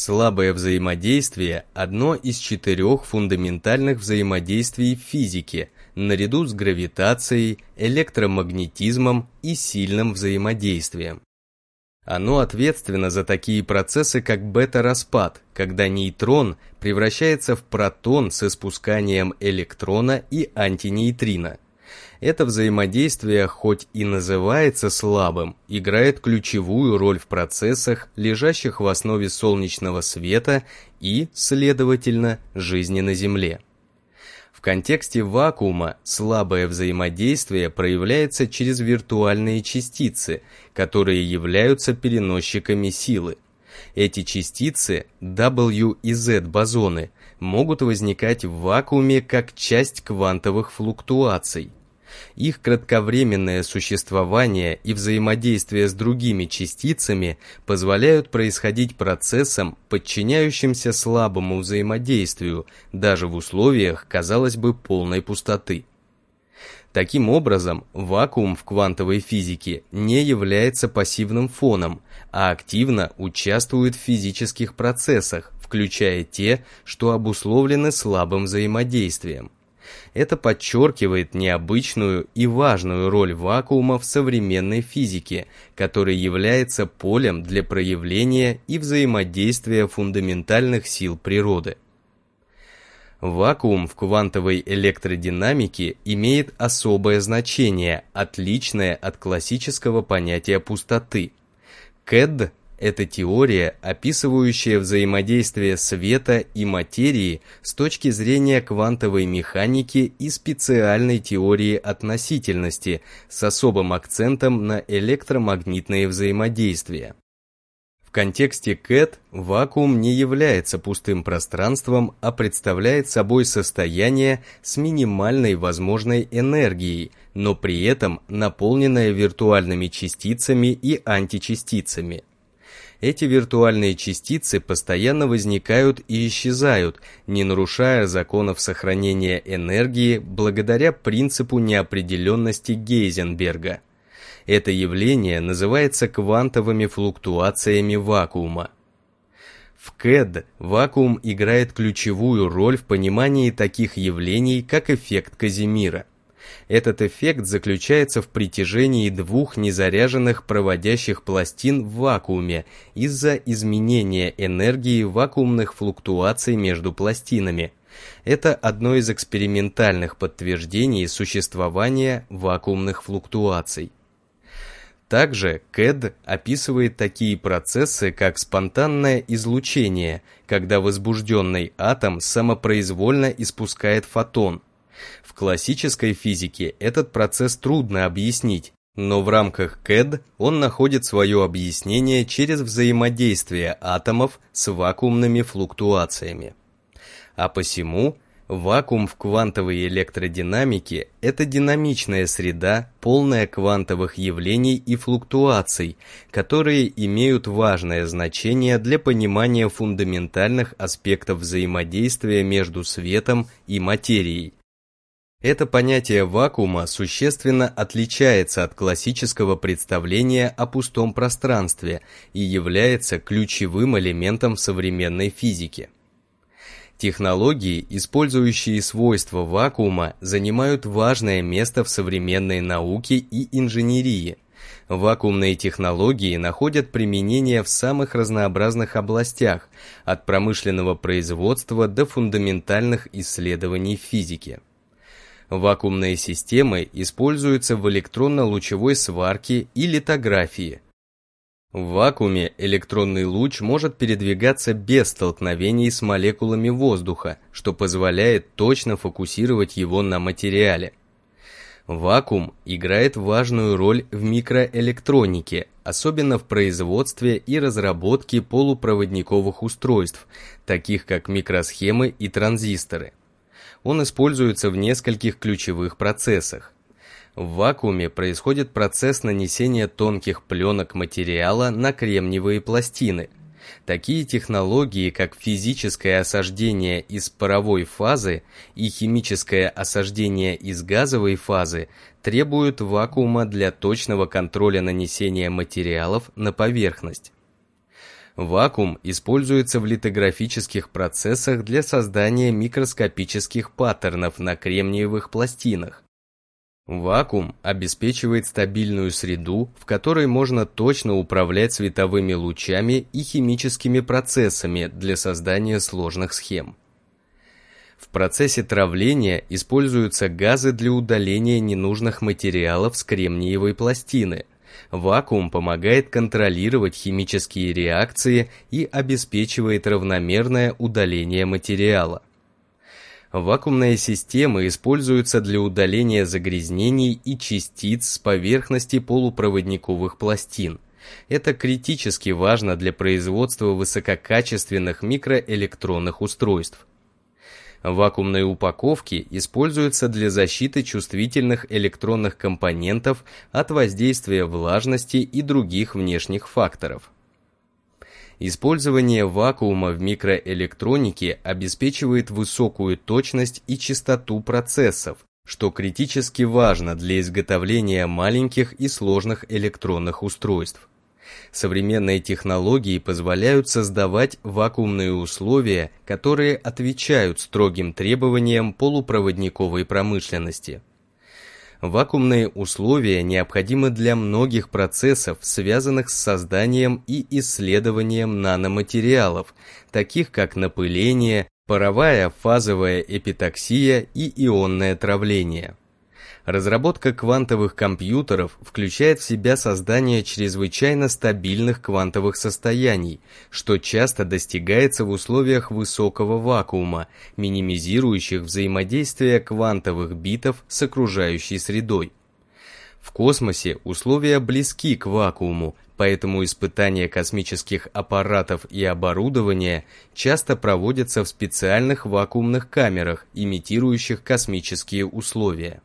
Слабое взаимодействие – одно из четырех фундаментальных взаимодействий в физике, наряду с гравитацией, электромагнетизмом и сильным взаимодействием. Оно ответственно за такие процессы, как бета-распад, когда нейтрон превращается в протон с испусканием электрона и антинейтрина. Это взаимодействие, хоть и называется слабым, играет ключевую роль в процессах, лежащих в основе солнечного света и, следовательно, жизни на Земле. В контексте вакуума слабое взаимодействие проявляется через виртуальные частицы, которые являются переносчиками силы. Эти частицы, W и Z бозоны, могут возникать в вакууме как часть квантовых флуктуаций. Их кратковременное существование и взаимодействие с другими частицами позволяют происходить процессам, подчиняющимся слабому взаимодействию, даже в условиях, казалось бы, полной пустоты. Таким образом, вакуум в квантовой физике не является пассивным фоном, а активно участвует в физических процессах, включая те, что обусловлены слабым взаимодействием. Это подчеркивает необычную и важную роль вакуума в современной физике, который является полем для проявления и взаимодействия фундаментальных сил природы. Вакуум в квантовой электродинамике имеет особое значение, отличное от классического понятия пустоты. КЭД это теория, описывающая взаимодействие света и материи с точки зрения квантовой механики и специальной теории относительности с особым акцентом на электромагнитное взаимодействие. В контексте КЭТ вакуум не является пустым пространством, а представляет собой состояние с минимальной возможной энергией, но при этом наполненное виртуальными частицами и античастицами эти виртуальные частицы постоянно возникают и исчезают, не нарушая законов сохранения энергии благодаря принципу неопределенности Гейзенберга. Это явление называется квантовыми флуктуациями вакуума. В КЭД вакуум играет ключевую роль в понимании таких явлений, как эффект Казимира – этот эффект заключается в притяжении двух незаряженных проводящих пластин в вакууме из-за изменения энергии вакуумных флуктуаций между пластинами. Это одно из экспериментальных подтверждений существования вакуумных флуктуаций. Также КЭД описывает такие процессы, как спонтанное излучение, когда возбужденный атом самопроизвольно испускает фотон – в классической физике этот процесс трудно объяснить, но в рамках КЭД он находит свое объяснение через взаимодействие атомов с вакуумными флуктуациями. А посему вакуум в квантовой электродинамике – это динамичная среда, полная квантовых явлений и флуктуаций, которые имеют важное значение для понимания фундаментальных аспектов взаимодействия между светом и материей, это понятие вакуума существенно отличается от классического представления о пустом пространстве и является ключевым элементом современной физике. Технологии, использующие свойства вакуума, занимают важное место в современной науке и инженерии. Вакуумные технологии находят применение в самых разнообразных областях, от промышленного производства до фундаментальных исследований физики. Вакуумные системы используются в электронно-лучевой сварке и литографии. В вакууме электронный луч может передвигаться без столкновений с молекулами воздуха, что позволяет точно фокусировать его на материале. Вакуум играет важную роль в микроэлектронике, особенно в производстве и разработке полупроводниковых устройств, таких как микросхемы и транзисторы он используется в нескольких ключевых процессах. В вакууме происходит процесс нанесения тонких пленок материала на кремниевые пластины. Такие технологии, как физическое осаждение из паровой фазы и химическое осаждение из газовой фазы, требуют вакуума для точного контроля нанесения материалов на поверхность. Вакуум используется в литографических процессах для создания микроскопических паттернов на кремниевых пластинах. Вакуум обеспечивает стабильную среду, в которой можно точно управлять световыми лучами и химическими процессами для создания сложных схем. В процессе травления используются газы для удаления ненужных материалов с кремниевой пластины – Вакуум помогает контролировать химические реакции и обеспечивает равномерное удаление материала. Вакуумная система используется для удаления загрязнений и частиц с поверхности полупроводниковых пластин. Это критически важно для производства высококачественных микроэлектронных устройств. Вакуумные упаковки используются для защиты чувствительных электронных компонентов от воздействия влажности и других внешних факторов. Использование вакуума в микроэлектронике обеспечивает высокую точность и частоту процессов, что критически важно для изготовления маленьких и сложных электронных устройств. Современные технологии позволяют создавать вакуумные условия, которые отвечают строгим требованиям полупроводниковой промышленности. Вакуумные условия необходимы для многих процессов, связанных с созданием и исследованием наноматериалов, таких как напыление, паровая фазовая эпитаксия и ионное травление. Разработка квантовых компьютеров включает в себя создание чрезвычайно стабильных квантовых состояний, что часто достигается в условиях высокого вакуума, минимизирующих взаимодействие квантовых битов с окружающей средой. В космосе условия близки к вакууму, поэтому испытания космических аппаратов и оборудования часто проводятся в специальных вакуумных камерах, имитирующих космические условия.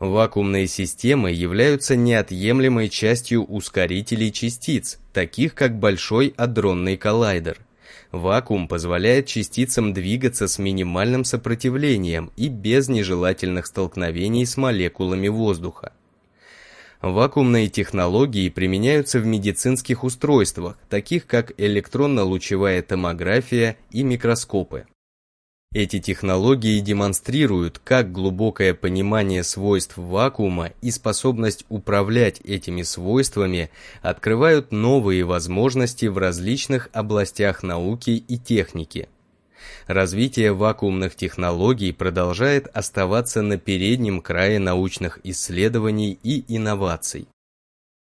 Вакуумные системы являются неотъемлемой частью ускорителей частиц, таких как Большой адронный коллайдер. Вакуум позволяет частицам двигаться с минимальным сопротивлением и без нежелательных столкновений с молекулами воздуха. Вакуумные технологии применяются в медицинских устройствах, таких как электронно-лучевая томография и микроскопы. Эти технологии демонстрируют, как глубокое понимание свойств вакуума и способность управлять этими свойствами открывают новые возможности в различных областях науки и техники. Развитие вакуумных технологий продолжает оставаться на переднем крае научных исследований и инноваций.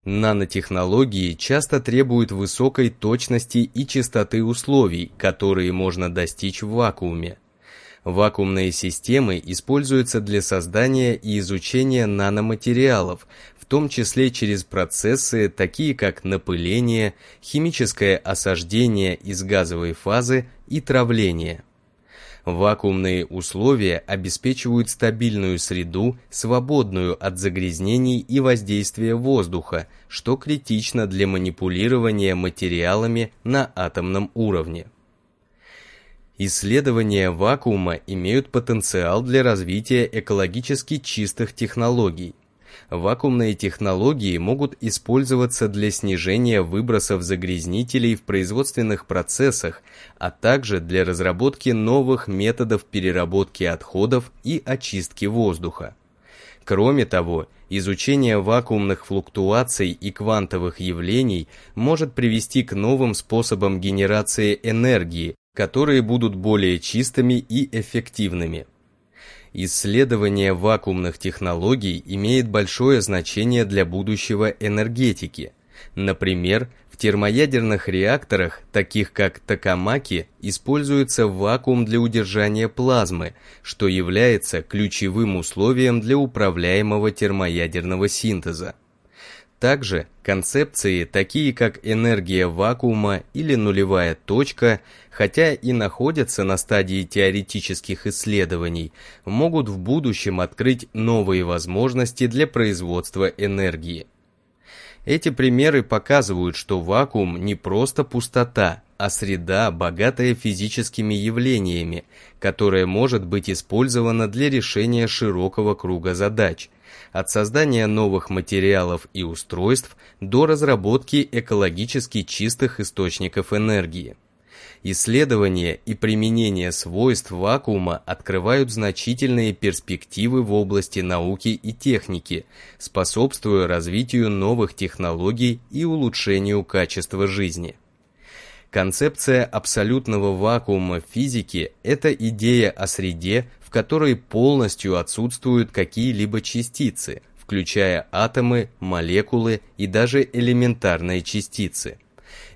Нанотехнологии часто требуют высокой точности и частоты условий, которые можно достичь в вакууме. Вакуумные системы используются для создания и изучения наноматериалов, в том числе через процессы, такие как напыление, химическое осаждение из газовой фазы и травление. Вакуумные условия обеспечивают стабильную среду, свободную от загрязнений и воздействия воздуха, что критично для манипулирования материалами на атомном уровне. Исследования вакуума имеют потенциал для развития экологически чистых технологий. Вакуумные технологии могут использоваться для снижения выбросов загрязнителей в производственных процессах, а также для разработки новых методов переработки отходов и очистки воздуха. Кроме того, изучение вакуумных флуктуаций и квантовых явлений может привести к новым способам генерации энергии, которые будут более чистыми и эффективными. Исследование вакуумных технологий имеет большое значение для будущего энергетики. Например, в термоядерных реакторах, таких как Токамаки, используется вакуум для удержания плазмы, что является ключевым условием для управляемого термоядерного синтеза. Также концепции, такие как энергия вакуума или нулевая точка, хотя и находятся на стадии теоретических исследований, могут в будущем открыть новые возможности для производства энергии. Эти примеры показывают, что вакуум не просто пустота, а среда, богатая физическими явлениями, которая может быть использована для решения широкого круга задач – от создания новых материалов и устройств до разработки экологически чистых источников энергии. Исследование и применение свойств вакуума открывают значительные перспективы в области науки и техники, способствуя развитию новых технологий и улучшению качества жизни. Концепция абсолютного вакуума в физике – это идея о среде, которой полностью отсутствуют какие-либо частицы, включая атомы, молекулы и даже элементарные частицы.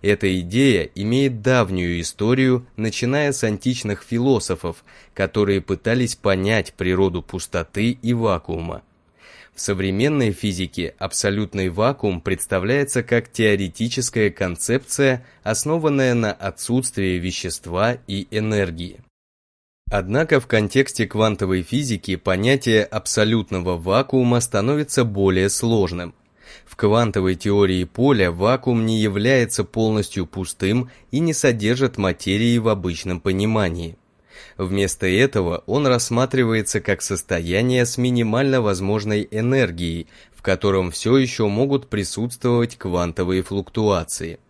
Эта идея имеет давнюю историю, начиная с античных философов, которые пытались понять природу пустоты и вакуума. В современной физике абсолютный вакуум представляется как теоретическая концепция, основанная на отсутствии вещества и энергии. Однако в контексте квантовой физики понятие абсолютного вакуума становится более сложным. В квантовой теории поля вакуум не является полностью пустым и не содержит материи в обычном понимании. Вместо этого он рассматривается как состояние с минимально возможной энергией, в котором все еще могут присутствовать квантовые флуктуации.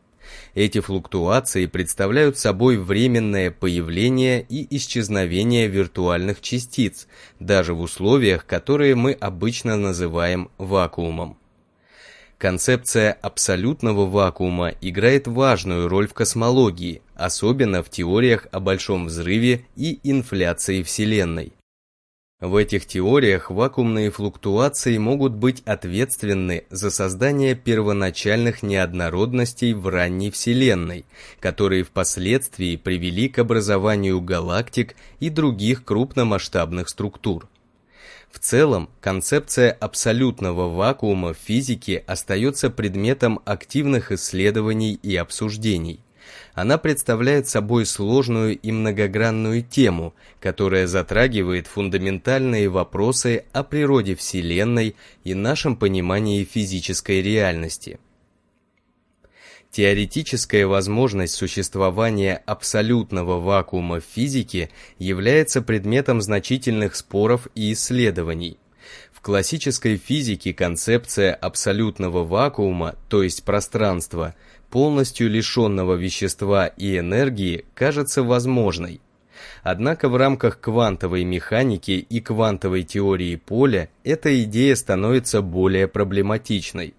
Эти флуктуации представляют собой временное появление и исчезновение виртуальных частиц, даже в условиях, которые мы обычно называем вакуумом. Концепция абсолютного вакуума играет важную роль в космологии, особенно в теориях о Большом взрыве и инфляции Вселенной. В этих теориях вакуумные флуктуации могут быть ответственны за создание первоначальных неоднородностей в ранней Вселенной, которые впоследствии привели к образованию галактик и других крупномасштабных структур. В целом, концепция абсолютного вакуума в физике остается предметом активных исследований и обсуждений она представляет собой сложную и многогранную тему, которая затрагивает фундаментальные вопросы о природе Вселенной и нашем понимании физической реальности. Теоретическая возможность существования абсолютного вакуума в физике является предметом значительных споров и исследований. В классической физике концепция абсолютного вакуума, то есть пространства, полностью лишенного вещества и энергии, кажется возможной. Однако в рамках квантовой механики и квантовой теории поля эта идея становится более проблематичной.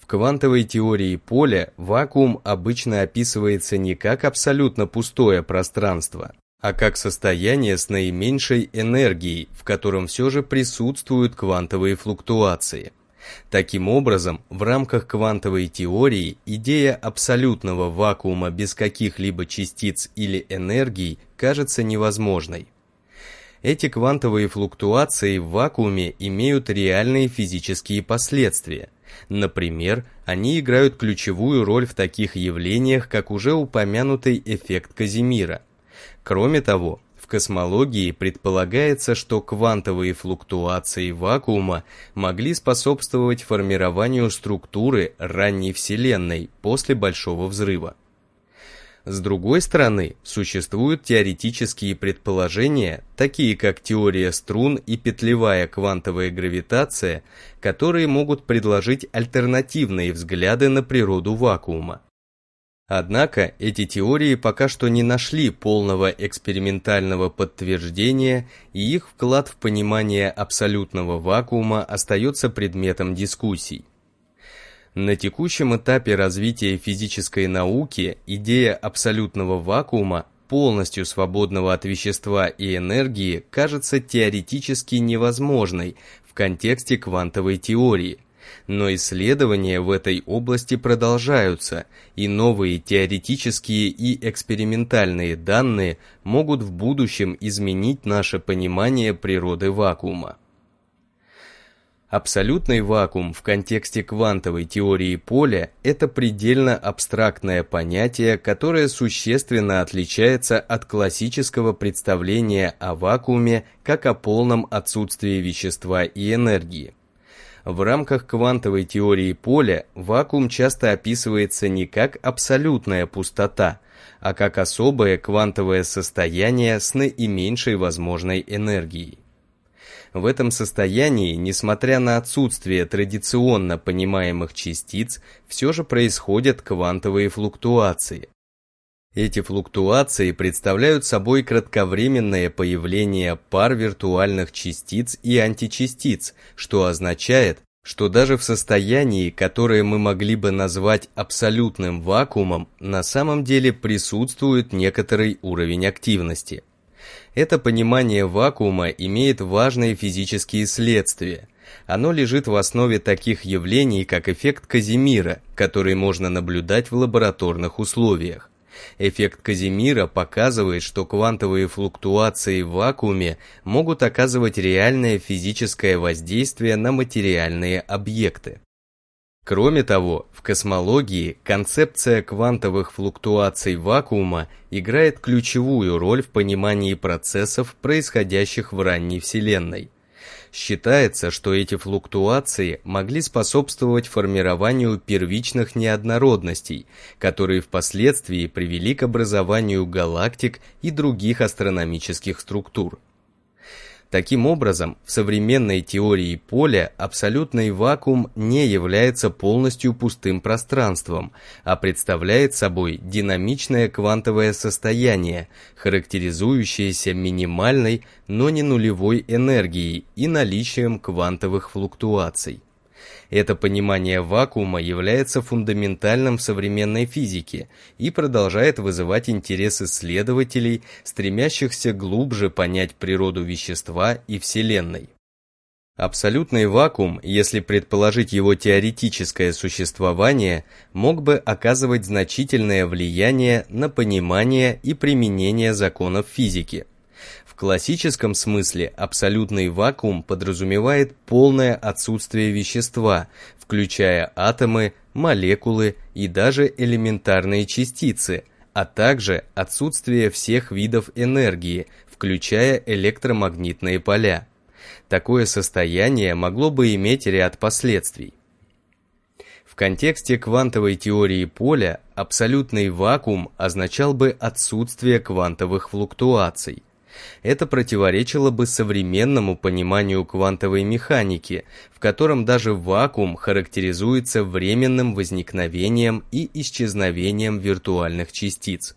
В квантовой теории поля вакуум обычно описывается не как абсолютно пустое пространство, а как состояние с наименьшей энергией, в котором все же присутствуют квантовые флуктуации – Таким образом, в рамках квантовой теории идея абсолютного вакуума без каких-либо частиц или энергий кажется невозможной. Эти квантовые флуктуации в вакууме имеют реальные физические последствия. Например, они играют ключевую роль в таких явлениях, как уже упомянутый эффект Казимира. Кроме того, космологии предполагается, что квантовые флуктуации вакуума могли способствовать формированию структуры ранней Вселенной после Большого Взрыва. С другой стороны, существуют теоретические предположения, такие как теория струн и петлевая квантовая гравитация, которые могут предложить альтернативные взгляды на природу вакуума. Однако эти теории пока что не нашли полного экспериментального подтверждения, и их вклад в понимание абсолютного вакуума остается предметом дискуссий. На текущем этапе развития физической науки идея абсолютного вакуума, полностью свободного от вещества и энергии, кажется теоретически невозможной в контексте квантовой теории, но исследования в этой области продолжаются, и новые теоретические и экспериментальные данные могут в будущем изменить наше понимание природы вакуума. Абсолютный вакуум в контексте квантовой теории поля – это предельно абстрактное понятие, которое существенно отличается от классического представления о вакууме как о полном отсутствии вещества и энергии. В рамках квантовой теории поля вакуум часто описывается не как абсолютная пустота, а как особое квантовое состояние с наименьшей возможной энергией. В этом состоянии, несмотря на отсутствие традиционно понимаемых частиц, все же происходят квантовые флуктуации. Эти флуктуации представляют собой кратковременное появление пар виртуальных частиц и античастиц, что означает, что даже в состоянии, которое мы могли бы назвать абсолютным вакуумом, на самом деле присутствует некоторый уровень активности. Это понимание вакуума имеет важные физические следствия. Оно лежит в основе таких явлений, как эффект Казимира, который можно наблюдать в лабораторных условиях. Эффект Казимира показывает, что квантовые флуктуации в вакууме могут оказывать реальное физическое воздействие на материальные объекты. Кроме того, в космологии концепция квантовых флуктуаций вакуума играет ключевую роль в понимании процессов, происходящих в ранней Вселенной. Считается, что эти флуктуации могли способствовать формированию первичных неоднородностей, которые впоследствии привели к образованию галактик и других астрономических структур. Таким образом, в современной теории поля абсолютный вакуум не является полностью пустым пространством, а представляет собой динамичное квантовое состояние, характеризующееся минимальной, но не нулевой энергией и наличием квантовых флуктуаций. Это понимание вакуума является фундаментальным в современной физике и продолжает вызывать интерес исследователей, стремящихся глубже понять природу вещества и Вселенной. Абсолютный вакуум, если предположить его теоретическое существование, мог бы оказывать значительное влияние на понимание и применение законов физики – в классическом смысле абсолютный вакуум подразумевает полное отсутствие вещества, включая атомы, молекулы и даже элементарные частицы, а также отсутствие всех видов энергии, включая электромагнитные поля. Такое состояние могло бы иметь ряд последствий. В контексте квантовой теории поля абсолютный вакуум означал бы отсутствие квантовых флуктуаций – это противоречило бы современному пониманию квантовой механики, в котором даже вакуум характеризуется временным возникновением и исчезновением виртуальных частиц.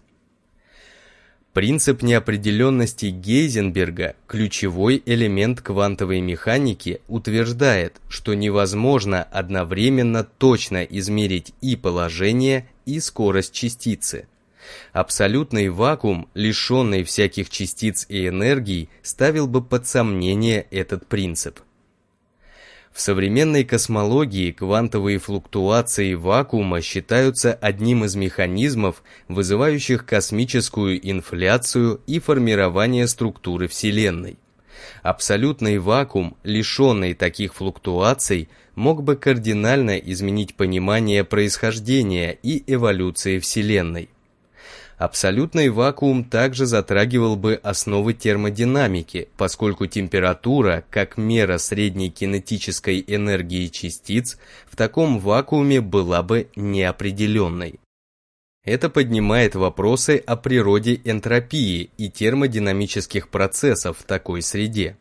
Принцип неопределенности Гейзенберга, ключевой элемент квантовой механики, утверждает, что невозможно одновременно точно измерить и положение, и скорость частицы. Абсолютный вакуум, лишенный всяких частиц и энергий, ставил бы под сомнение этот принцип. В современной космологии квантовые флуктуации вакуума считаются одним из механизмов, вызывающих космическую инфляцию и формирование структуры Вселенной. Абсолютный вакуум, лишенный таких флуктуаций, мог бы кардинально изменить понимание происхождения и эволюции Вселенной. Абсолютный вакуум также затрагивал бы основы термодинамики, поскольку температура, как мера средней кинетической энергии частиц, в таком вакууме была бы неопределенной. Это поднимает вопросы о природе энтропии и термодинамических процессов в такой среде.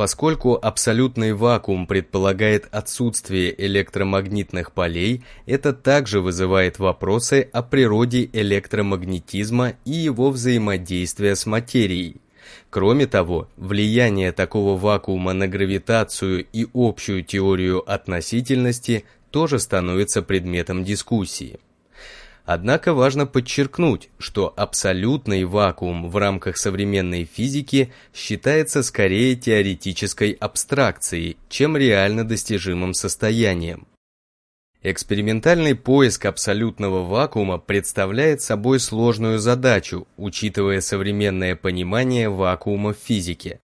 Поскольку абсолютный вакуум предполагает отсутствие электромагнитных полей, это также вызывает вопросы о природе электромагнетизма и его взаимодействия с материей. Кроме того, влияние такого вакуума на гравитацию и общую теорию относительности тоже становится предметом дискуссии. Однако важно подчеркнуть, что абсолютный вакуум в рамках современной физики считается скорее теоретической абстракцией, чем реально достижимым состоянием. Экспериментальный поиск абсолютного вакуума представляет собой сложную задачу, учитывая современное понимание вакуума в физике.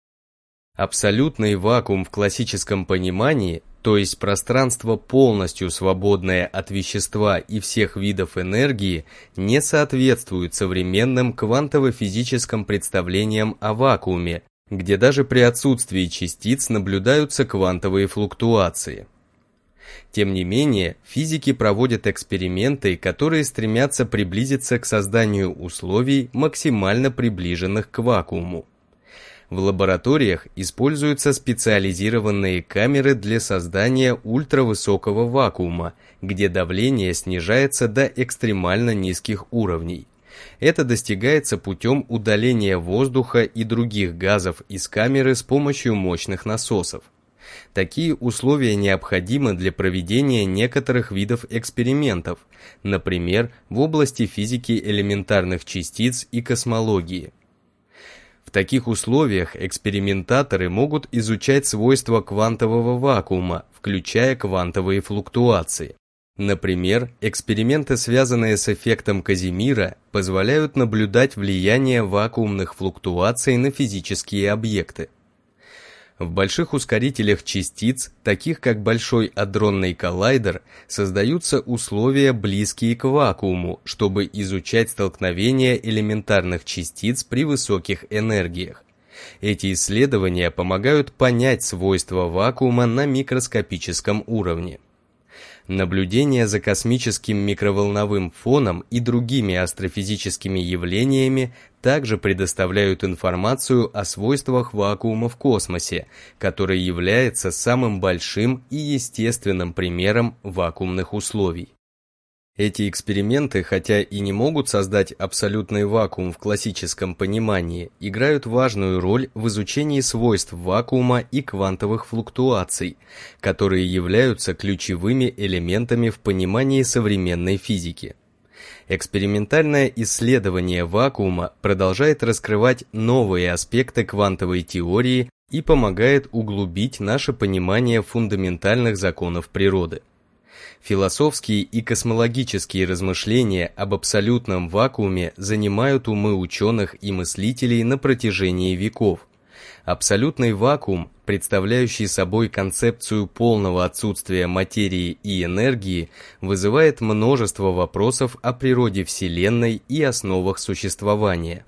Абсолютный вакуум в классическом понимании то есть пространство, полностью свободное от вещества и всех видов энергии, не соответствует современным квантово-физическим представлениям о вакууме, где даже при отсутствии частиц наблюдаются квантовые флуктуации. Тем не менее, физики проводят эксперименты, которые стремятся приблизиться к созданию условий, максимально приближенных к вакууму. В лабораториях используются специализированные камеры для создания ультравысокого вакуума, где давление снижается до экстремально низких уровней. Это достигается путем удаления воздуха и других газов из камеры с помощью мощных насосов. Такие условия необходимы для проведения некоторых видов экспериментов, например, в области физики элементарных частиц и космологии. Таких условиях экспериментаторы могут изучать свойства квантового вакуума, включая квантовые флуктуации. Например, эксперименты, связанные с эффектом Казимира, позволяют наблюдать влияние вакуумных флуктуаций на физические объекты. В больших ускорителях частиц, таких как Большой адронный коллайдер, создаются условия, близкие к вакууму, чтобы изучать столкновение элементарных частиц при высоких энергиях. Эти исследования помогают понять свойства вакуума на микроскопическом уровне. Наблюдения за космическим микроволновым фоном и другими астрофизическими явлениями также предоставляют информацию о свойствах вакуума в космосе, который является самым большим и естественным примером вакуумных условий. Эти эксперименты, хотя и не могут создать абсолютный вакуум в классическом понимании, играют важную роль в изучении свойств вакуума и квантовых флуктуаций, которые являются ключевыми элементами в понимании современной физики. Экспериментальное исследование вакуума продолжает раскрывать новые аспекты квантовой теории и помогает углубить наше понимание фундаментальных законов природы. Философские и космологические размышления об абсолютном вакууме занимают умы ученых и мыслителей на протяжении веков. Абсолютный вакуум, представляющий собой концепцию полного отсутствия материи и энергии, вызывает множество вопросов о природе Вселенной и основах существования.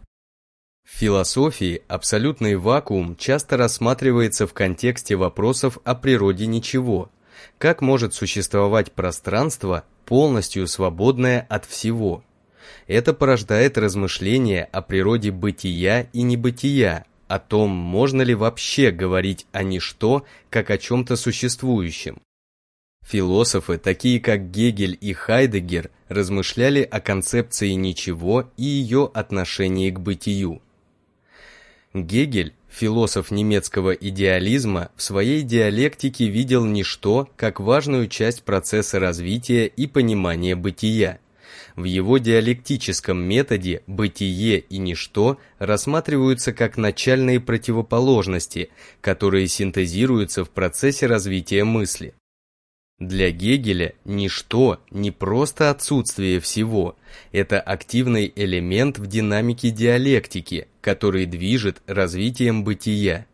В философии абсолютный вакуум часто рассматривается в контексте вопросов о природе ничего, как может существовать пространство, полностью свободное от всего? Это порождает размышления о природе бытия и небытия, о том, можно ли вообще говорить о ничто, как о чем-то существующем. Философы, такие как Гегель и Хайдегер, размышляли о концепции ничего и ее отношении к бытию. Гегель Философ немецкого идеализма в своей диалектике видел ничто как важную часть процесса развития и понимания бытия. В его диалектическом методе бытие и ничто рассматриваются как начальные противоположности, которые синтезируются в процессе развития мысли. Для Гегеля ничто не просто отсутствие всего, это активный элемент в динамике диалектики, который движет развитием бытия.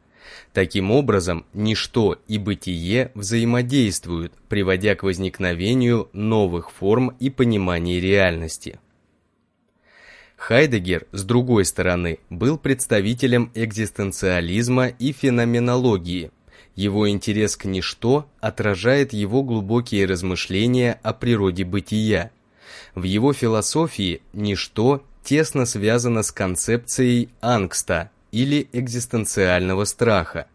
Таким образом, ничто и бытие взаимодействуют, приводя к возникновению новых форм и понимания реальности. Хайдегер, с другой стороны, был представителем экзистенциализма и феноменологии – его интерес к ничто отражает его глубокие размышления о природе бытия. В его философии ничто тесно связано с концепцией ангста или экзистенциального страха.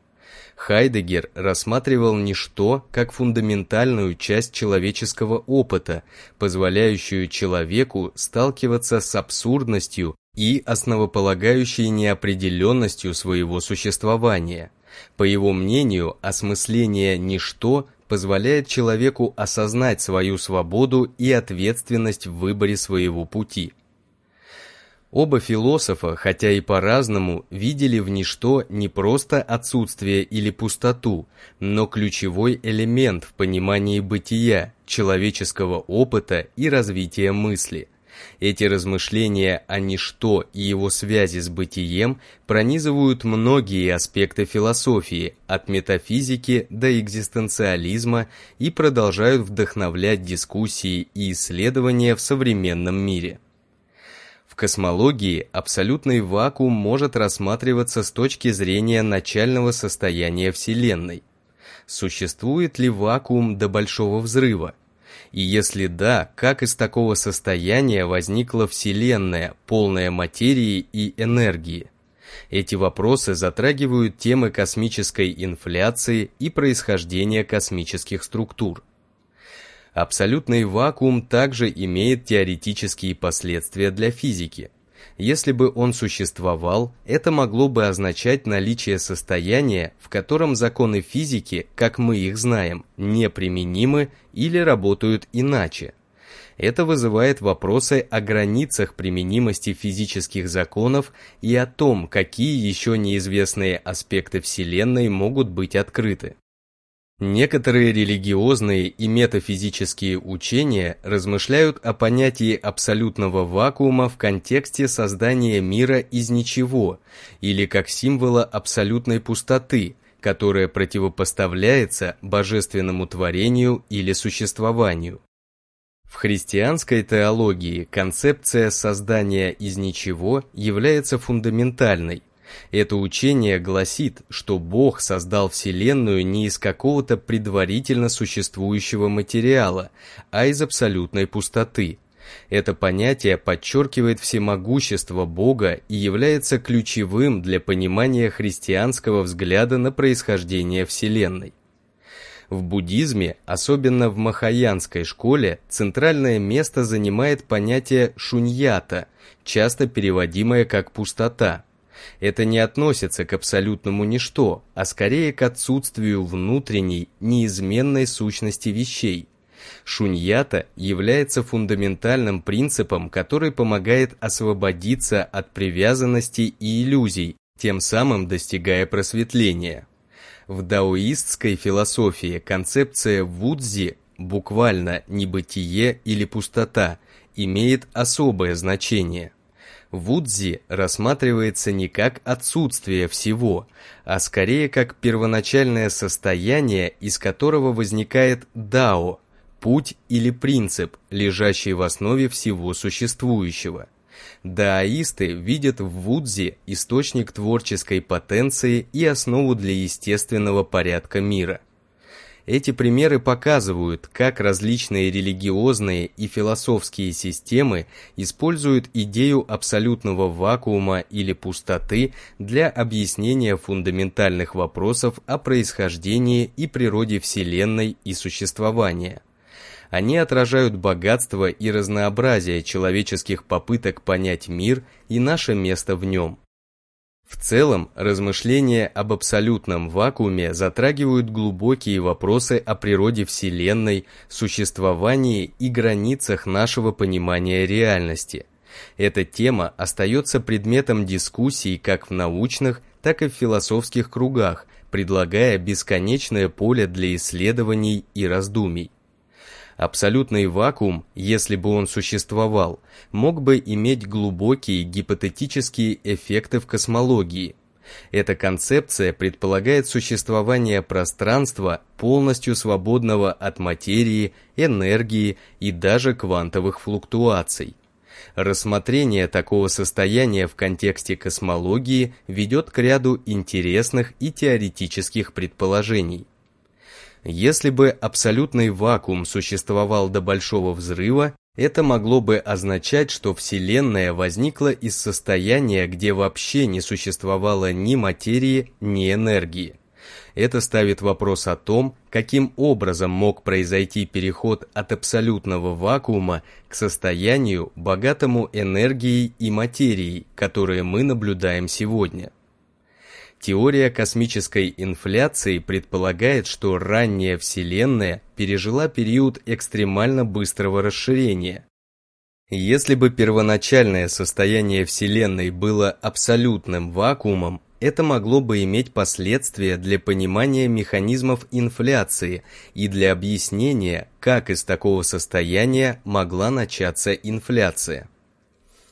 Хайдегер рассматривал ничто как фундаментальную часть человеческого опыта, позволяющую человеку сталкиваться с абсурдностью и основополагающей неопределенностью своего существования. По его мнению, осмысление «ничто» позволяет человеку осознать свою свободу и ответственность в выборе своего пути. Оба философа, хотя и по-разному, видели в ничто не просто отсутствие или пустоту, но ключевой элемент в понимании бытия, человеческого опыта и развития мысли – эти размышления о ничто и его связи с бытием пронизывают многие аспекты философии, от метафизики до экзистенциализма и продолжают вдохновлять дискуссии и исследования в современном мире. В космологии абсолютный вакуум может рассматриваться с точки зрения начального состояния Вселенной. Существует ли вакуум до Большого Взрыва? И если да, как из такого состояния возникла Вселенная, полная материи и энергии? Эти вопросы затрагивают темы космической инфляции и происхождения космических структур. Абсолютный вакуум также имеет теоретические последствия для физики – если бы он существовал, это могло бы означать наличие состояния, в котором законы физики, как мы их знаем, неприменимы или работают иначе. Это вызывает вопросы о границах применимости физических законов и о том, какие еще неизвестные аспекты Вселенной могут быть открыты. Некоторые религиозные и метафизические учения размышляют о понятии абсолютного вакуума в контексте создания мира из ничего или как символа абсолютной пустоты, которая противопоставляется божественному творению или существованию. В христианской теологии концепция создания из ничего является фундаментальной, Это учение гласит, что Бог создал Вселенную не из какого-то предварительно существующего материала, а из абсолютной пустоты. Это понятие подчеркивает всемогущество Бога и является ключевым для понимания христианского взгляда на происхождение Вселенной. В буддизме, особенно в махаянской школе, центральное место занимает понятие шуньята, часто переводимое как «пустота», это не относится к абсолютному ничто, а скорее к отсутствию внутренней, неизменной сущности вещей. Шуньята является фундаментальным принципом, который помогает освободиться от привязанности и иллюзий, тем самым достигая просветления. В даоистской философии концепция вудзи, буквально небытие или пустота, имеет особое значение – Вудзи рассматривается не как отсутствие всего, а скорее как первоначальное состояние, из которого возникает дао, путь или принцип, лежащий в основе всего существующего. Даоисты видят в Вудзи источник творческой потенции и основу для естественного порядка мира. Эти примеры показывают, как различные религиозные и философские системы используют идею абсолютного вакуума или пустоты для объяснения фундаментальных вопросов о происхождении и природе Вселенной и существования. Они отражают богатство и разнообразие человеческих попыток понять мир и наше место в нем. В целом, размышления об абсолютном вакууме затрагивают глубокие вопросы о природе Вселенной, существовании и границах нашего понимания реальности. Эта тема остается предметом дискуссий как в научных, так и в философских кругах, предлагая бесконечное поле для исследований и раздумий. Абсолютный вакуум, если бы он существовал, мог бы иметь глубокие гипотетические эффекты в космологии. Эта концепция предполагает существование пространства, полностью свободного от материи, энергии и даже квантовых флуктуаций. Рассмотрение такого состояния в контексте космологии ведет к ряду интересных и теоретических предположений. Если бы абсолютный вакуум существовал до Большого Взрыва, это могло бы означать, что Вселенная возникла из состояния, где вообще не существовало ни материи, ни энергии. Это ставит вопрос о том, каким образом мог произойти переход от абсолютного вакуума к состоянию, богатому энергией и материей, которые мы наблюдаем сегодня. Теория космической инфляции предполагает, что ранняя Вселенная пережила период экстремально быстрого расширения. Если бы первоначальное состояние Вселенной было абсолютным вакуумом, это могло бы иметь последствия для понимания механизмов инфляции и для объяснения, как из такого состояния могла начаться инфляция.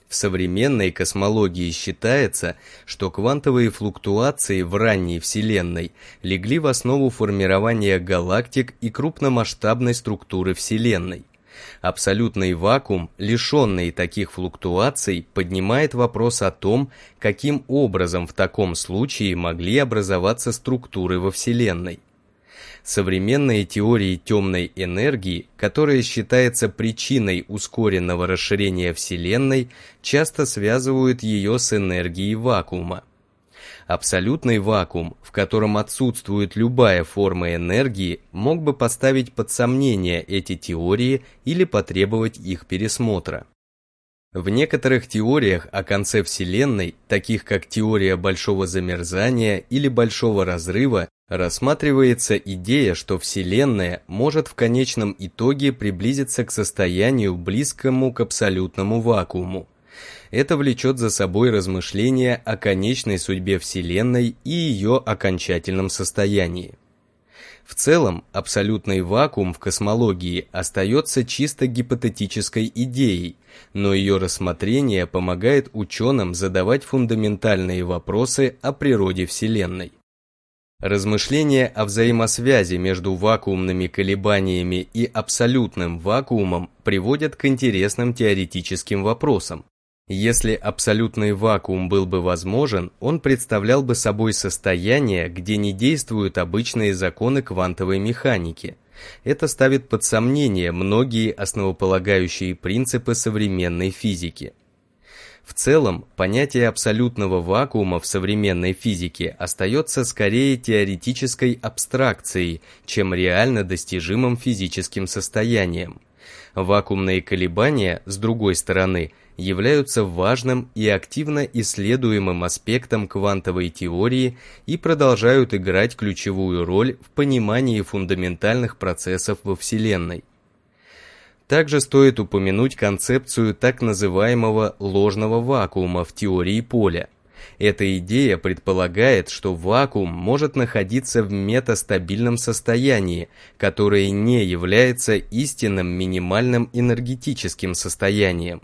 В современной космологии считается, что квантовые флуктуации в ранней Вселенной легли в основу формирования галактик и крупномасштабной структуры Вселенной. Абсолютный вакуум, лишенный таких флуктуаций, поднимает вопрос о том, каким образом в таком случае могли образоваться структуры во Вселенной. Современные теории темной энергии, которая считается причиной ускоренного расширения Вселенной, часто связывают ее с энергией вакуума. Абсолютный вакуум, в котором отсутствует любая форма энергии, мог бы поставить под сомнение эти теории или потребовать их пересмотра. В некоторых теориях о конце Вселенной, таких как теория большого замерзания или большого разрыва, рассматривается идея, что Вселенная может в конечном итоге приблизиться к состоянию близкому к абсолютному вакууму. Это влечет за собой размышления о конечной судьбе Вселенной и ее окончательном состоянии. В целом, абсолютный вакуум в космологии остается чисто гипотетической идеей, но ее рассмотрение помогает ученым задавать фундаментальные вопросы о природе Вселенной. Размышления о взаимосвязи между вакуумными колебаниями и абсолютным вакуумом приводят к интересным теоретическим вопросам. Если абсолютный вакуум был бы возможен, он представлял бы собой состояние, где не действуют обычные законы квантовой механики. Это ставит под сомнение многие основополагающие принципы современной физики. В целом, понятие абсолютного вакуума в современной физике остается скорее теоретической абстракцией, чем реально достижимым физическим состоянием. Вакуумные колебания, с другой стороны, являются важным и активно исследуемым аспектом квантовой теории и продолжают играть ключевую роль в понимании фундаментальных процессов во Вселенной. Также стоит упомянуть концепцию так называемого ложного вакуума в теории поля. Эта идея предполагает, что вакуум может находиться в метастабильном состоянии, которое не является истинным минимальным энергетическим состоянием.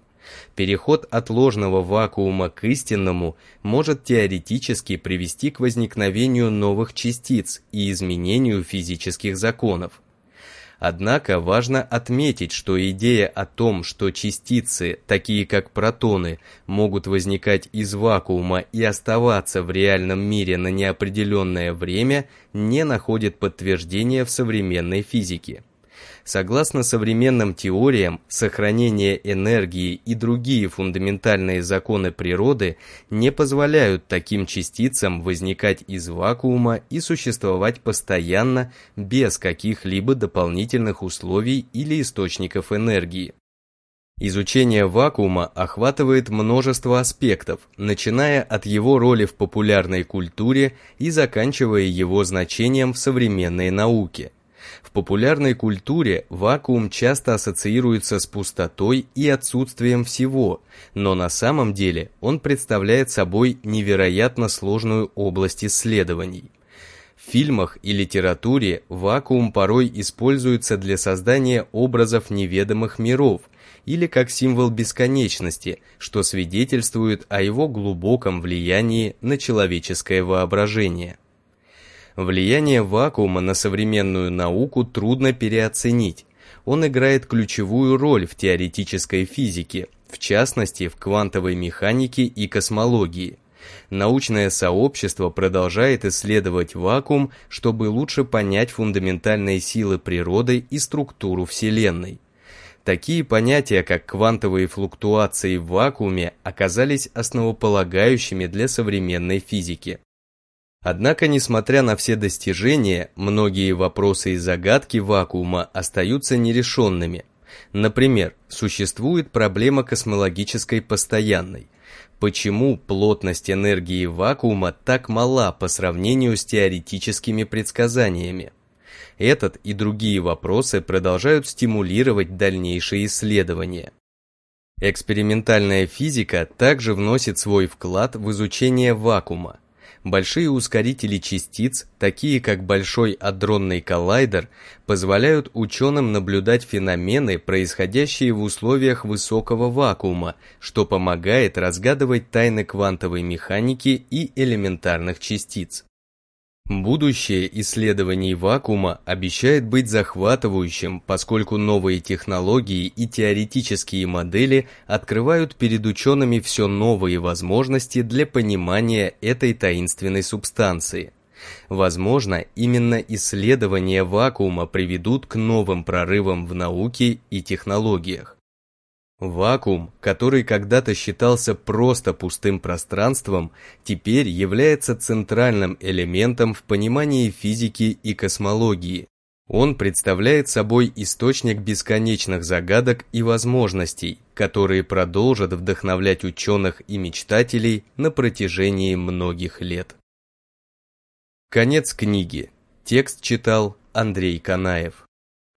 Переход от ложного вакуума к истинному может теоретически привести к возникновению новых частиц и изменению физических законов. Однако важно отметить, что идея о том, что частицы, такие как протоны, могут возникать из вакуума и оставаться в реальном мире на неопределенное время, не находит подтверждения в современной физике. Согласно современным теориям, сохранение энергии и другие фундаментальные законы природы не позволяют таким частицам возникать из вакуума и существовать постоянно без каких-либо дополнительных условий или источников энергии. Изучение вакуума охватывает множество аспектов, начиная от его роли в популярной культуре и заканчивая его значением в современной науке – в популярной культуре вакуум часто ассоциируется с пустотой и отсутствием всего, но на самом деле он представляет собой невероятно сложную область исследований. В фильмах и литературе вакуум порой используется для создания образов неведомых миров или как символ бесконечности, что свидетельствует о его глубоком влиянии на человеческое воображение. Влияние вакуума на современную науку трудно переоценить. Он играет ключевую роль в теоретической физике, в частности в квантовой механике и космологии. Научное сообщество продолжает исследовать вакуум, чтобы лучше понять фундаментальные силы природы и структуру Вселенной. Такие понятия, как квантовые флуктуации в вакууме, оказались основополагающими для современной физики. Однако, несмотря на все достижения, многие вопросы и загадки вакуума остаются нерешенными. Например, существует проблема космологической постоянной. Почему плотность энергии вакуума так мала по сравнению с теоретическими предсказаниями? Этот и другие вопросы продолжают стимулировать дальнейшие исследования. Экспериментальная физика также вносит свой вклад в изучение вакуума. Большие ускорители частиц, такие как Большой адронный коллайдер, позволяют ученым наблюдать феномены, происходящие в условиях высокого вакуума, что помогает разгадывать тайны квантовой механики и элементарных частиц. Будущее исследований вакуума обещает быть захватывающим, поскольку новые технологии и теоретические модели открывают перед учеными все новые возможности для понимания этой таинственной субстанции. Возможно, именно исследования вакуума приведут к новым прорывам в науке и технологиях. Вакуум, который когда-то считался просто пустым пространством, теперь является центральным элементом в понимании физики и космологии. Он представляет собой источник бесконечных загадок и возможностей, которые продолжат вдохновлять ученых и мечтателей на протяжении многих лет. Конец книги. Текст читал Андрей Канаев.